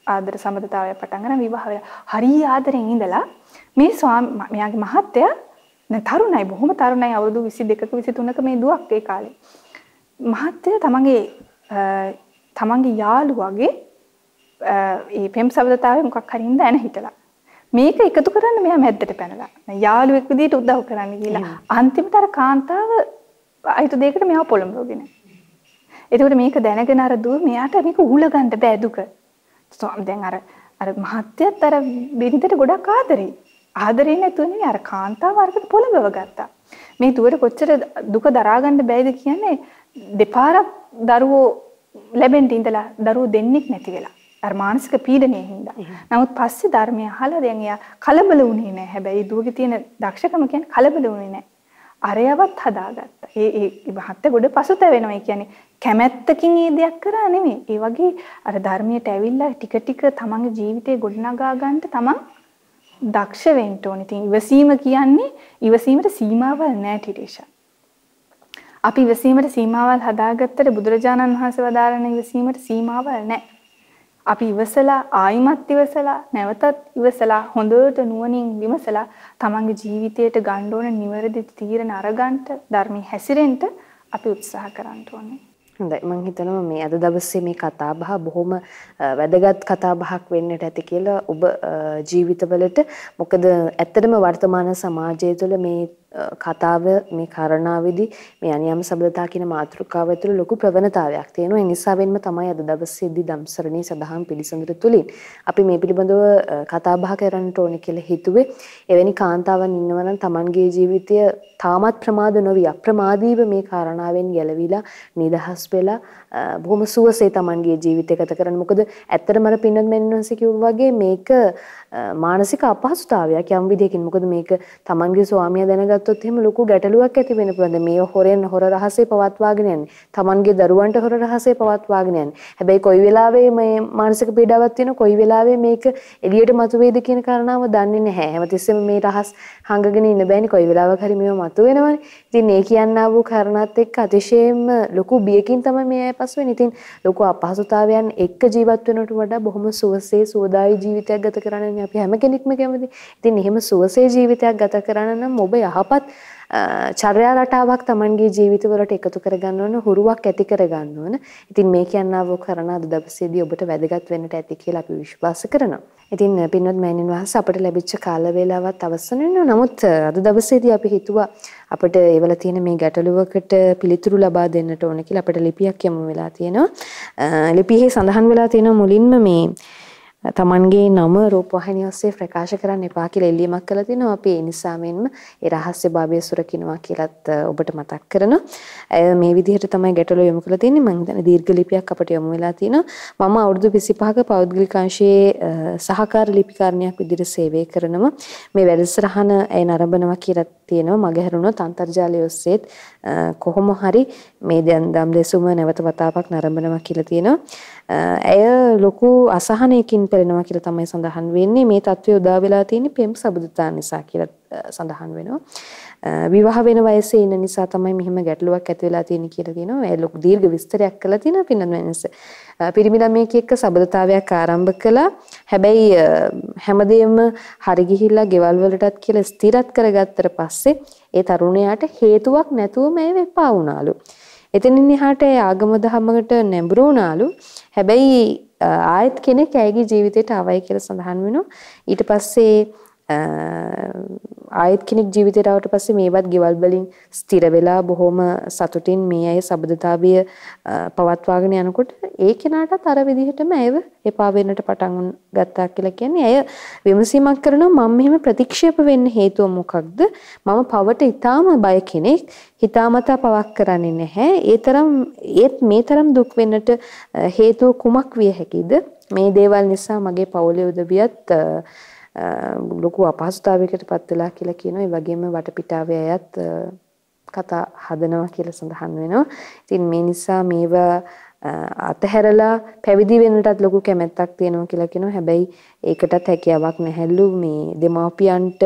ආදර සම්බන්ධතාවය පටන් ගන්න විවාහ වෙලා හරි ආදරෙන් ඉඳලා මේ ස්වාමි මෙයාගේ මහත්තයා දැන් තරුණයි බොහොම තරුණයි අවුරුදු 22ක 23ක මේ දුවක් ඒ කාලේ. මහත්තයා තමන්ගේ තමන්ගේ යාළුවාගේ ඒ පෙම් සබඳතාවය මොකක් හරි හින්දා එන හිටලා. මේක එකතු කරන්න මෙයා මැද්දට පැනලා. යාළුවෙක් විදිහට උදව් කරන්න ගිහලා අන්තිමට අර කාන්තාව අයිතු දෙයකට මෙයා පොළඹවගෙන. එතකොට මේක දැනගෙන අර දුව මෙයාට මේක උහුල ගන්න බෑ දුක. දැන් අර අර මහත්යත් අර බිරිඳට ගොඩක් ආදරේ. ආදරේ නැතුව නෙවෙයි අර කාන්තාව අරකට පොළඹව ගත්තා. මේ දුවට කොච්චර දුක දරා ගන්න බැයිද කියන්නේ දෙපාරක් දරුවෝ ලැබෙන්න ඉඳලා දරුවෝ දෙන්නෙක් නැති වෙලා. අර මානසික පීඩනයෙන් හින්දා. නමුත් පස්සේ ධර්මය අහලා දැන් එයා කලබල වුණේ නැහැ. හැබැයි දුවගේ තියෙන දක්ෂකම කියන්නේ කලබල වුණේ නැහැ. අරයවත් හදාගත්තා. ඒ ඒ මහත්ය ගොඩ පසුතැවෙනවා. ඒ කියන්නේ කැමැත්තකින් මේ දෙයක් කරා නෙමෙයි. ඒ වගේ අර ධර්මයට ඇවිල්ලා ටික ටික තමන්ගේ ජීවිතේ ගොඩනගා ගන්න තමන් දක්ෂ වෙන්න ඕනේ. ඉතින් ඉවසීම කියන්නේ ඉවසීමට සීමාවල් නැහැ ටිටේෂා. අපි ඉවසීමට සීමාවල් හදාගත්තට බුදුරජාණන් වහන්සේ වදාළන ඉවසීමට සීමාවල් නැහැ. අපි ඉවසලා ආයිමත් ඉවසලා නැවතත් ඉවසලා හොඳට නුවණින් විමසලා තමන්ගේ ජීවිතයට ගන්න ඕන නිවැරදි තීරණ අරගන්න ධර්මයේ හැසිරෙන්න අපි උත්සාහ කරන්න ඕනේ. හොඳයි මම හිතනවා මේ අද දවසේ මේ කතා බහ බොහොම වැදගත් කතා බහක් වෙන්නට ඇති කියලා ඔබ ජීවිතවලට මොකද ඇත්තටම වර්තමාන සමාජය තුළ මේ කතාව මේ කරණාවේදී මේ අනියම සබඳතා කියන මාතෘකාව ඇතුළේ ලොකු ප්‍රවණතාවයක් තියෙනවා. ඒ නිසාවෙන්ම තමයි අද දවසේදී ධම්සරණී සදහම් පිළිසඳර තුලින් අපි මේ පිළිබඳව කතා බහ කරන්නට ඕනේ කියලා හිතුවේ. එවැනි කාන්තාවන් ඉන්නවනම් Tamanගේ ජීවිතය තාමත් ප්‍රමාද නොවි අප්‍රමාදීව මේ කාරණාවෙන් ගැලවිලා නිදහස් වෙලා බොහොම සුවසේ Tamanගේ ජීවිතය ගත කරන්න. මොකද ඇත්තටම අර පින්නත් මෙන්නන්සේ කිව්වා වගේ මේක මානසික අපහසුතාවයක් යම් විදිහකින් මොකද මේක තමන්ගේ ස්වාමියා දැනගත්තොත් එහෙම ලොකු ගැටලුවක් ඇති වෙන්න පුළුවන්. මේ හොරෙන් හොර රහසේ පවත්වාගෙන යන්නේ. තමන්ගේ දරුවන්ට හොර රහසේ පවත්වාගෙන යන්නේ. හැබැයි කොයි වෙලාවෙ මේ මානසික පීඩාවක් තියෙන කොයි වෙලාවෙ මේක එළියට මතුවේද කියන කාරණාව දන්නේ නැහැ. හැමතිස්සෙම මේ රහස් හංගගෙන ඉන්න බෑනේ කොයි වෙලාවක හරි මේව මතුවෙනවනේ. ඉතින් මේ කියන්නා වූ කාරණාත් එක්ක අතිශයින්ම ලොකු බියකින් තමයි මේ අය පසු වෙන්නේ. ඉතින් ලොකු අපහසුතාවයන් එක්ක ජීවත් වෙනවට වඩා බොහොම සුවසේ සුවදායි ජීවිතයක් ගත කරන්න අපි හැම කෙනෙක්ම කැමති. ඉතින් එහෙම සුවසේ ජීවිතයක් ගත කරන්න නම් ඔබ යහපත් චර්යා රටාවක් Tamanගේ ජීවිතවලට එකතු කරගන්න ඕන හුරුවක් ඇති කරගන්න ඕන. ඉතින් මේ කියන්නා වූ කරන අද දවසේදී ඔබට වැදගත් වෙන්නට ඇති කියලා අපි විශ්වාස කරනවා. ඉතින් පින්වත් මෑණින් වහන්සේ අපට ලැබිච්ච කාල වේලාවත් අවසන් වෙනවා. නමුත් අද දවසේදී අපි හිතුවා අපිට ඒවල තියෙන මේ ගැටලුවකට පිළිතුරු ලබා දෙන්නට ඕන කියලා අපිට ලිපියක් යමු වෙලා තියෙනවා. ලිපියේ සඳහන් වෙලා තියෙනවා මුලින්ම මේ තමන්ගේ නම රූපවාහිනිය ඔස්සේ ප්‍රකාශ කරන්න එපා කියලා එල්ලීමක් කළා තිනවා. අපි ඒ නිසා මෙන්ම ඒ රහස්‍ය භාවය සුරකින්නවා කියලත් ඔබට මතක් කරනවා. මේ විදිහට තමයි ගැටලුව යොමු කරලා තියෙන්නේ. මම හිතන්නේ දීර්ඝ ලිපියක් අපට යොමු වෙලා තිනවා. මම අවුරුදු 25ක පෞද්ගලික අංශයේ සහකාර ලිපිකාරණයක් විදිහට සේවය කරනවා. මේ වැඩසටහන ඒ නරඹනවා කියලා තියෙනවා. මගහැරුණොත් අන්තර්ජාලය ඔස්සේත් කොහොම හරි මේ දැන් දම් දෙසුම නැවත වතාවක් නරඹනවා කියලා තියෙනවා. ඇය ලොකු අසහනයකින් පෙළෙනවා කියලා තමයි සඳහන් වෙන්නේ. මේ தત્ත්වය උදා වෙලා තියෙන්නේ පෙම් සබඳතා නිසා කියලා සඳහන් වෙනවා. විවාහ වෙන වයසේ ඉන්න නිසා තමයි මෙහෙම ගැටලුවක් ඇති වෙලා තියෙන්නේ කියලා කියනවා. ඒ ලොකු දීර්ඝ විස්තරයක් කළා තියෙනවා පින්නත් වෙනස. පිරිමි ළමයෙක් එක්ක සබඳතාවයක් ආරම්භ කළා. හැබැයි හැමදේම හරි ගිහිල්ලා ගෙවල් වලටත් කියලා ස්ථිරත් කරගත්තට පස්සේ ඒ තරුණයාට හේතුවක් නැතුවම ඒ වෙපා වුණාලු. එතනින් එහාට ඒ ආගම දහමකට නැඹුරු වුණාලු. හැබැයි ආයෙත් කෙනෙක් ඇයගේ ජීවිතයට ආවයි කියලා සඳහන් වෙනවා. ඊට පස්සේ ආයෙත් කෙනෙක් ජීවිතයට ආවට පස්සේ මේවත් ගෙවල් වලින් ස්ථිර වෙලා බොහොම සතුටින් මේ අය සබඳතාවය පවත්වාගෙන යනකොට ඒ කෙනාටත් අර විදිහටම ඇයව එපා වෙන්නට පටන් ගත්තා කියලා කියන්නේ ඇය විමසීමක් කරනවා මම මෙහෙම ප්‍රතික්ෂේප වෙන්න හේතුව මොකක්ද? මම පවට ඊටාම බය කෙනෙක්. හිතාමතා පවක් කරන්නේ නැහැ. ඒ තරම් ඒත් මේ තරම් දුක් වෙන්නට හේතුව කුමක් විය හැකිද? මේ දේවල් නිසා මගේ පවුලේ උදවියත් ලොකු අපහසුතාවයකට පත් වෙලා කියලා කියනවා. ඒ වගේම වටපිටාවේ අයත් කතා හදනවා කියලා සඳහන් වෙනවා. ඉතින් මේ නිසා මේවා අතහැරලා පැවිදි වෙන්නටත් ලොකු කැමැත්තක් තියෙනවා කියලා කියනවා. හැබැයි ඒකටත් හැකියාවක් නැහැලු මේ දෙමාපියන්ට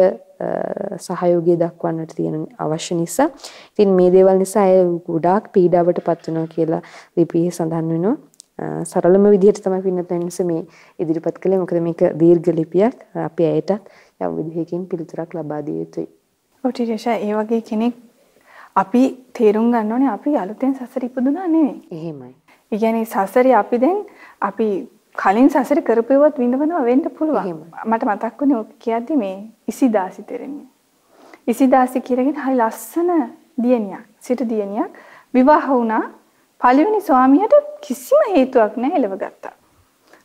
සහයෝගය දක්වන්නට තියෙන අවශ්‍ය නිසා. ඉතින් මේ දේවල් නිසා අය ගොඩාක් පීඩාවට පත් වෙනවා කියලා ලිපියේ සඳහන් වෙනවා. සරලම විදිහට තමයි පින්නත් වෙනස මේ ඉදිරිපත් කළේ. මොකද මේක දීර්ඝ ලිපියක්. අපි ඇයටත් යම් විදිහකින් පිළිතුරක් ලබා දිය යුතුයි. ඔව් ටිරේෂා ඒ වගේ කෙනෙක් අපි තේරුම් ගන්න ඕනේ අපි අලුතෙන් සසර ඉපදුනා නෙවෙයි. එහෙමයි. ඒ කියන්නේ සසරේ අපි දැන් අපි කලින් සසර කරපුවත් විඳවනවා වෙන්න පුළුවන්. මට මතක් වුණේ ඔක කියද්දි මේ ඉසිදාසි තෙරණිය. ඉසිදාසි කියලාගෙන හරි ලස්සන දියණියක්. සිට දියණියක් විවාහ වුණා පළවෙනි ස්වාමියාට කිසිම හේතුවක් නැහැ එලව ගත්තා.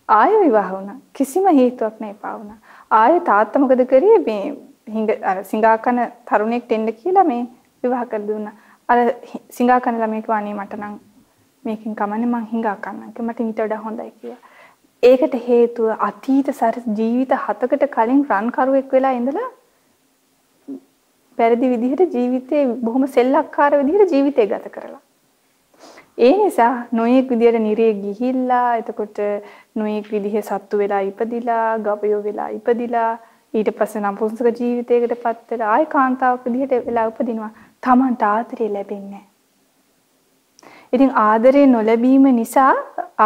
ආයෙ විවාහ වුණා. කිසිම හේතුවක් නැහැ එපා වුණා. ආයෙ තාත්තා මොකද කරේ මේ හිඟ අර සිඟා කන තරුණයෙක්ට එන්න කියලා මේ විවාහ කර දුන්නා. අර සිඟා කන ළමයෙක් වණේ මට නම් මේකෙන් කමන්නේ මං හිඟා කන්නම්. මට ඊට වඩා හොඳයි කියලා. ඒකට හේතුව අතීත සර ජීවිත හතකට කලින් රන් කරුවෙක් වෙලා ඉඳලා පෙරදි විදිහට ජීවිතේ බොහොම සෙල්ලක්කාර විදිහට ජීවිතය ගත කරලා. ඒ නිසා නොයෙක් විදියට නිරේ ගිහිල්ලා එතකොට නොයෙක් විදිහේ සත්තු වෙලා ඉපදිලා ගවයෝ වෙලා ඉපදිලා ඊට පස්සේ නපුංසක ජීවිතයකටපත් වෙලා ආයි කාන්තාවක් විදිහට වෙලා උපදිනවා. Tamanට ආදරේ ලැබෙන්නේ ඉතින් ආදරේ නොලැබීම නිසා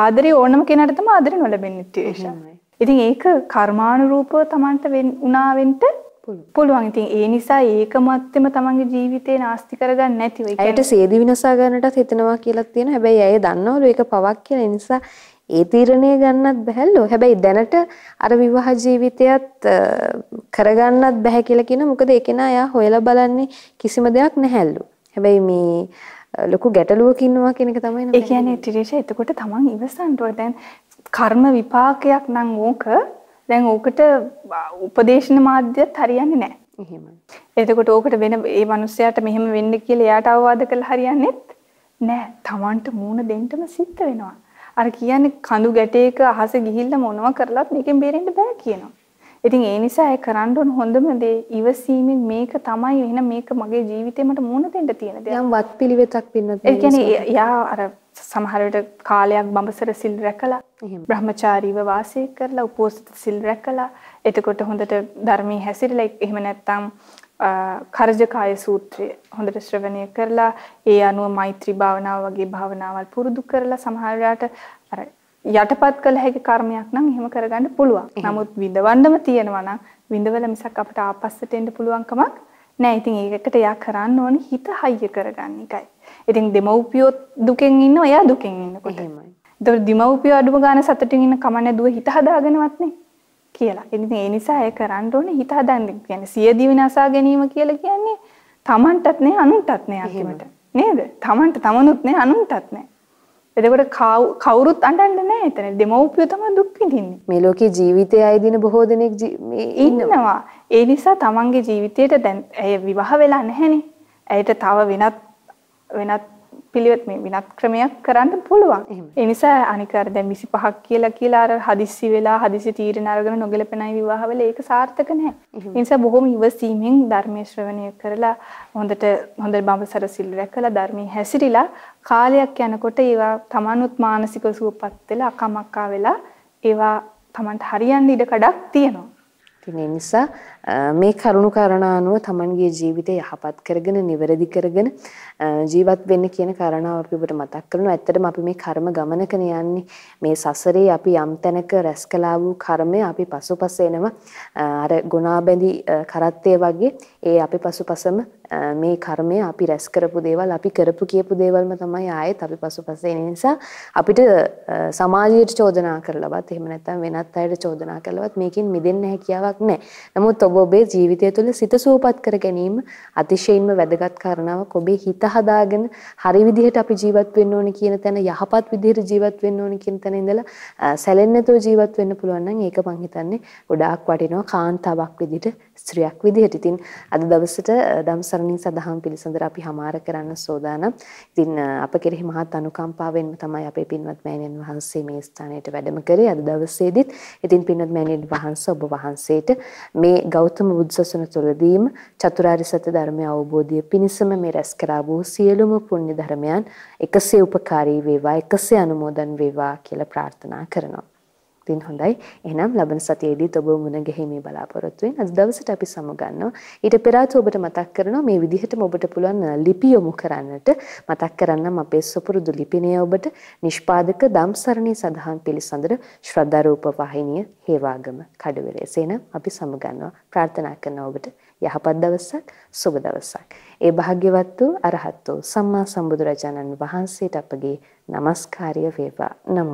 ආදරේ ඕනම කෙනාට තමයි ආදරේ නොලැබෙන්නේ. ඉතින් ඒක කර්මානුරූපව Tamanට උනා වෙන්න පුළුවන්. ඉතින් ඒ නිසා ඒකමත්ෙම තමන්ගේ ජීවිතේ නාස්ති කරගන්න නැතිව. ඒ කියන්නේ සේදි විනාශා ගන්නටත් හිතනවා කියලා තියෙනවා. හැබැයි ඇය දන්නවලු ඒක පවක් කියලා. ඒ නිසා ඒ තීරණය ගන්නත් බැහැලු. හැබැයි දැනට අර විවාහ ජීවිතයත් කරගන්නත් බැහැ කියලා කියන මොකද ඒ කෙනා එයා හොයලා බලන්නේ කිසිම දෙයක් නැහැලු. හැබැයි මේ ලොකු ගැටලුවක ඉන්නවා කියන එක තමයි ඒ කියන්නේ ත්‍රිෂ එතකොට තමන් ඉවසන්න ඕනේ. දැන් කර්ම විපාකයක් නම් ඕක දැන් ඕකට උපදේශන මාධ්‍යත් හරියන්නේ නැහැ. එහෙමයි. එතකොට ඕකට වෙන ඒ මිනිස්සයාට මෙහෙම වෙන්න කියලා එයාට අවවාද කළා හරියන්නේත් නැහැ. Tamanට මූණ දෙන්නම සිද්ධ වෙනවා. අර කියන්නේ කඳු ගැටේක අහස ගිහිල්ලා මොනවා කරලත් මේකෙන් බේරෙන්න බෑ කියනවා. ඉතින් ඒ නිසා ඒ කරන්න ඕන හොඳම දේ ඉවසීමෙන් මේක තමයි එහෙනම් මේක මගේ ජීවිතේ මට මුණ දෙන්න තියෙන දෙයක්. යම් වත් පිළිවෙතක් පින්නත් ඒ කියන්නේ යා අර සමහර විට කාලයක් බඹසර සිල් රැකලා. බ්‍රහ්මචාරීව වාසය කරලා උපෝසත සිල් රැකලා එතකොට හොඳට ධර්මයේ හැසිරලා එහෙම නැත්නම් කරජකාය සූත්‍රය හොඳට ශ්‍රවණය කරලා ඒ අනුව මෛත්‍රී භාවනාව වගේ භාවනාවල් පුරුදු කරලා සමහර වෙලාවට අර යටපත් කළ හැකි කර්මයක් නම් එහෙම කරගන්න පුළුවන්. නමුත් විඳවන්නම තියෙනවා නම් විඳවල මිසක් අපිට ආපස්සට එන්න පුළුවන් කමක් නෑ. ඉතින් ඒකට යා කරන්න ඕනි හිත හයිය කරගන්න එකයි. ඉතින් දෙමව්පියෝ දුකෙන් ඉන්නවා එයා දුකෙන් ඉන්නකොට. එහෙමයි. ඒතකොට දෙමව්පියෝ අඩුම ගාන සතුටින් ඉන්න කමන්නේ දුව හිත හදාගෙනවත් නේ. කියලා. ඉතින් ඒ නිසා ඒ කරන්න ඕනේ හිත හදන්න. කියන්නේ සිය දිවි නසා ගැනීම කියලා කියන්නේ Tamanටත් නේ අනුන්ටත් නේ අන්තිමට. නේද? Tamanට තමනුත් නේ අනුන්ටත් නේ. එතකොට කවුරුත් අඬන්නේ නැහැ එතන. දෙමව්පියෝ තමයි දුක් විඳින්නේ. මේ ලෝකේ ජීවිතය අයදින බොහෝ දෙනෙක් ඉන්නවා. ඒ නිසා තමන්ගේ ජීවිතේට දැන් ඇය විවාහ වෙලා නැහැනේ. ඇයට තව වෙනත් වෙනත් පිළිවෙත් මේ විනත් ක්‍රමයක් කරන්න පුළුවන්. ඒ නිසා අනික අර දැන් 25ක් කියලා කියලා අර හදිස්සි වෙලා හදිසි තීරණ අරගෙන නොගැලපෙනයි විවාහ වෙලා ඒක සාර්ථක නැහැ. ඒ නිසා බොහොම ඉවසීමෙන් ධර්මයේ ශ්‍රවණය කරලා හොඳට හොඳ බඹසර සිල් රැකලා ධර්මයේ හැසිරීලා කාලයක් යනකොට ඒවා තමනුත් මානසික සුවපත් වෙලා අකමක්කා වෙලා ඒවා තමන්ට හරියන්න ඉඩ කඩක් තියෙනවා. ඉතින් ඒ නිසා මේ කරුණු කාරණා අනුව Tamanගේ ජීවිතය යහපත් කරගෙන නිවැරදි කරගෙන ජීවත් වෙන්න කියන කාරණාව අපි ඔබට මතක් කරනවා. ඇත්තටම අපි මේ කර්ම ගමනකනේ යන්නේ. මේ සසරේ අපි යම් තැනක රැස් කළා වූ කර්මය අපි පසුපස එනවා. අර ගුණාබැඳි කරත්තේ වගේ ඒ අපි පසුපසම මේ කර්මය අපි රැස් කරපු දේවල් අපි කරපු කියපු දේවල්ම තමයි ආයෙත් අපි පසුපස එන නිසා අපිට සමාජයට චෝදනා කරලවත් එහෙම නැත්නම් වෙනත් අයට චෝදනා කරලවත් මේකෙන් මිදෙන්න හැකියාවක් නැහැ. නමුත් ඔබ ඔබේ ජීවිතය තුළ සිත සුවපත් කර ගැනීම අතිශයින්ම වැදගත් කාරණාවක්. ඔබේ හිත හදාගෙන හරි විදිහට අපි ජීවත් වෙන්න ඕනේ කියන තැන යහපත් විදිහට ජීවත් වෙන්න ඕනේ කියන තැන ඉඳලා සැලෙන්නේ නැතුව ජීවත් වෙන්න පුළුවන් නම් ඒක මං හිතන්නේ ගොඩාක් වටිනවා කාන්තාවක් විදිහට ස්ත්‍රියක් විදිහට. ඉතින් අද දවසට ධම්සරණින් සදහම් පිළිසඳර අපි හමාර කරන්න සෝදානම්. ඉතින් අප කෙරෙහි මහත් අනුකම්පාවෙන්ම තමයි අපේ පින්වත් මෑණියන් වහන්සේ මේ ස්ථානයට වැඩම කරේ අද දවසේදීත්. ඉතින් පින්වත් මෑණියන් වහන්සේ ඔබ වහන්සේට මේ ගෞතම බුදුසසුන තුළදීම චතුරාර්ය සත්‍ය ධර්මය අවබෝධය පිණිසම මේ රැස් කරා වූ සියලුම පුණ්‍ය ධර්මයන් එකසේ උපකාරී වේවා එකසේ අනුමෝදන් වේවා කියලා ප්‍රාර්ථනා කරනවා. ඉතින් හොඳයි. එහෙනම් ලබන සතියේදීත් ඔබ මුණ ගැහිමේ බලාපොරොත්තු වෙන. අද දවසට අපි සමුගන්නවා. ඊට පෙර ඔබට මතක් කරනවා මේ විදිහටම ඔබට පුළුවන් ලිපි යොමු කරන්නට මතක් කරන්නම් අපේ සුපුරුදු ලිපිනය ඔබට නිෂ්පාදක දම්සරණී සඳහන් පිළිසඳර ශ්‍රද්ධා රූප වාහිනිය හේවාගම කඩුවෙලේ. එසේනම් අපි සමුගන්නවා. ප්‍රාර්ථනා කරන ඔබට යහපත් දවසක් සුබ දවසක්. ඒ භාග්‍යවත් වූ අරහත් වූ සම්මා සම්බුදුරජාණන් වහන්සේට අපගේ নমස්කාරය වේවා. නමෝ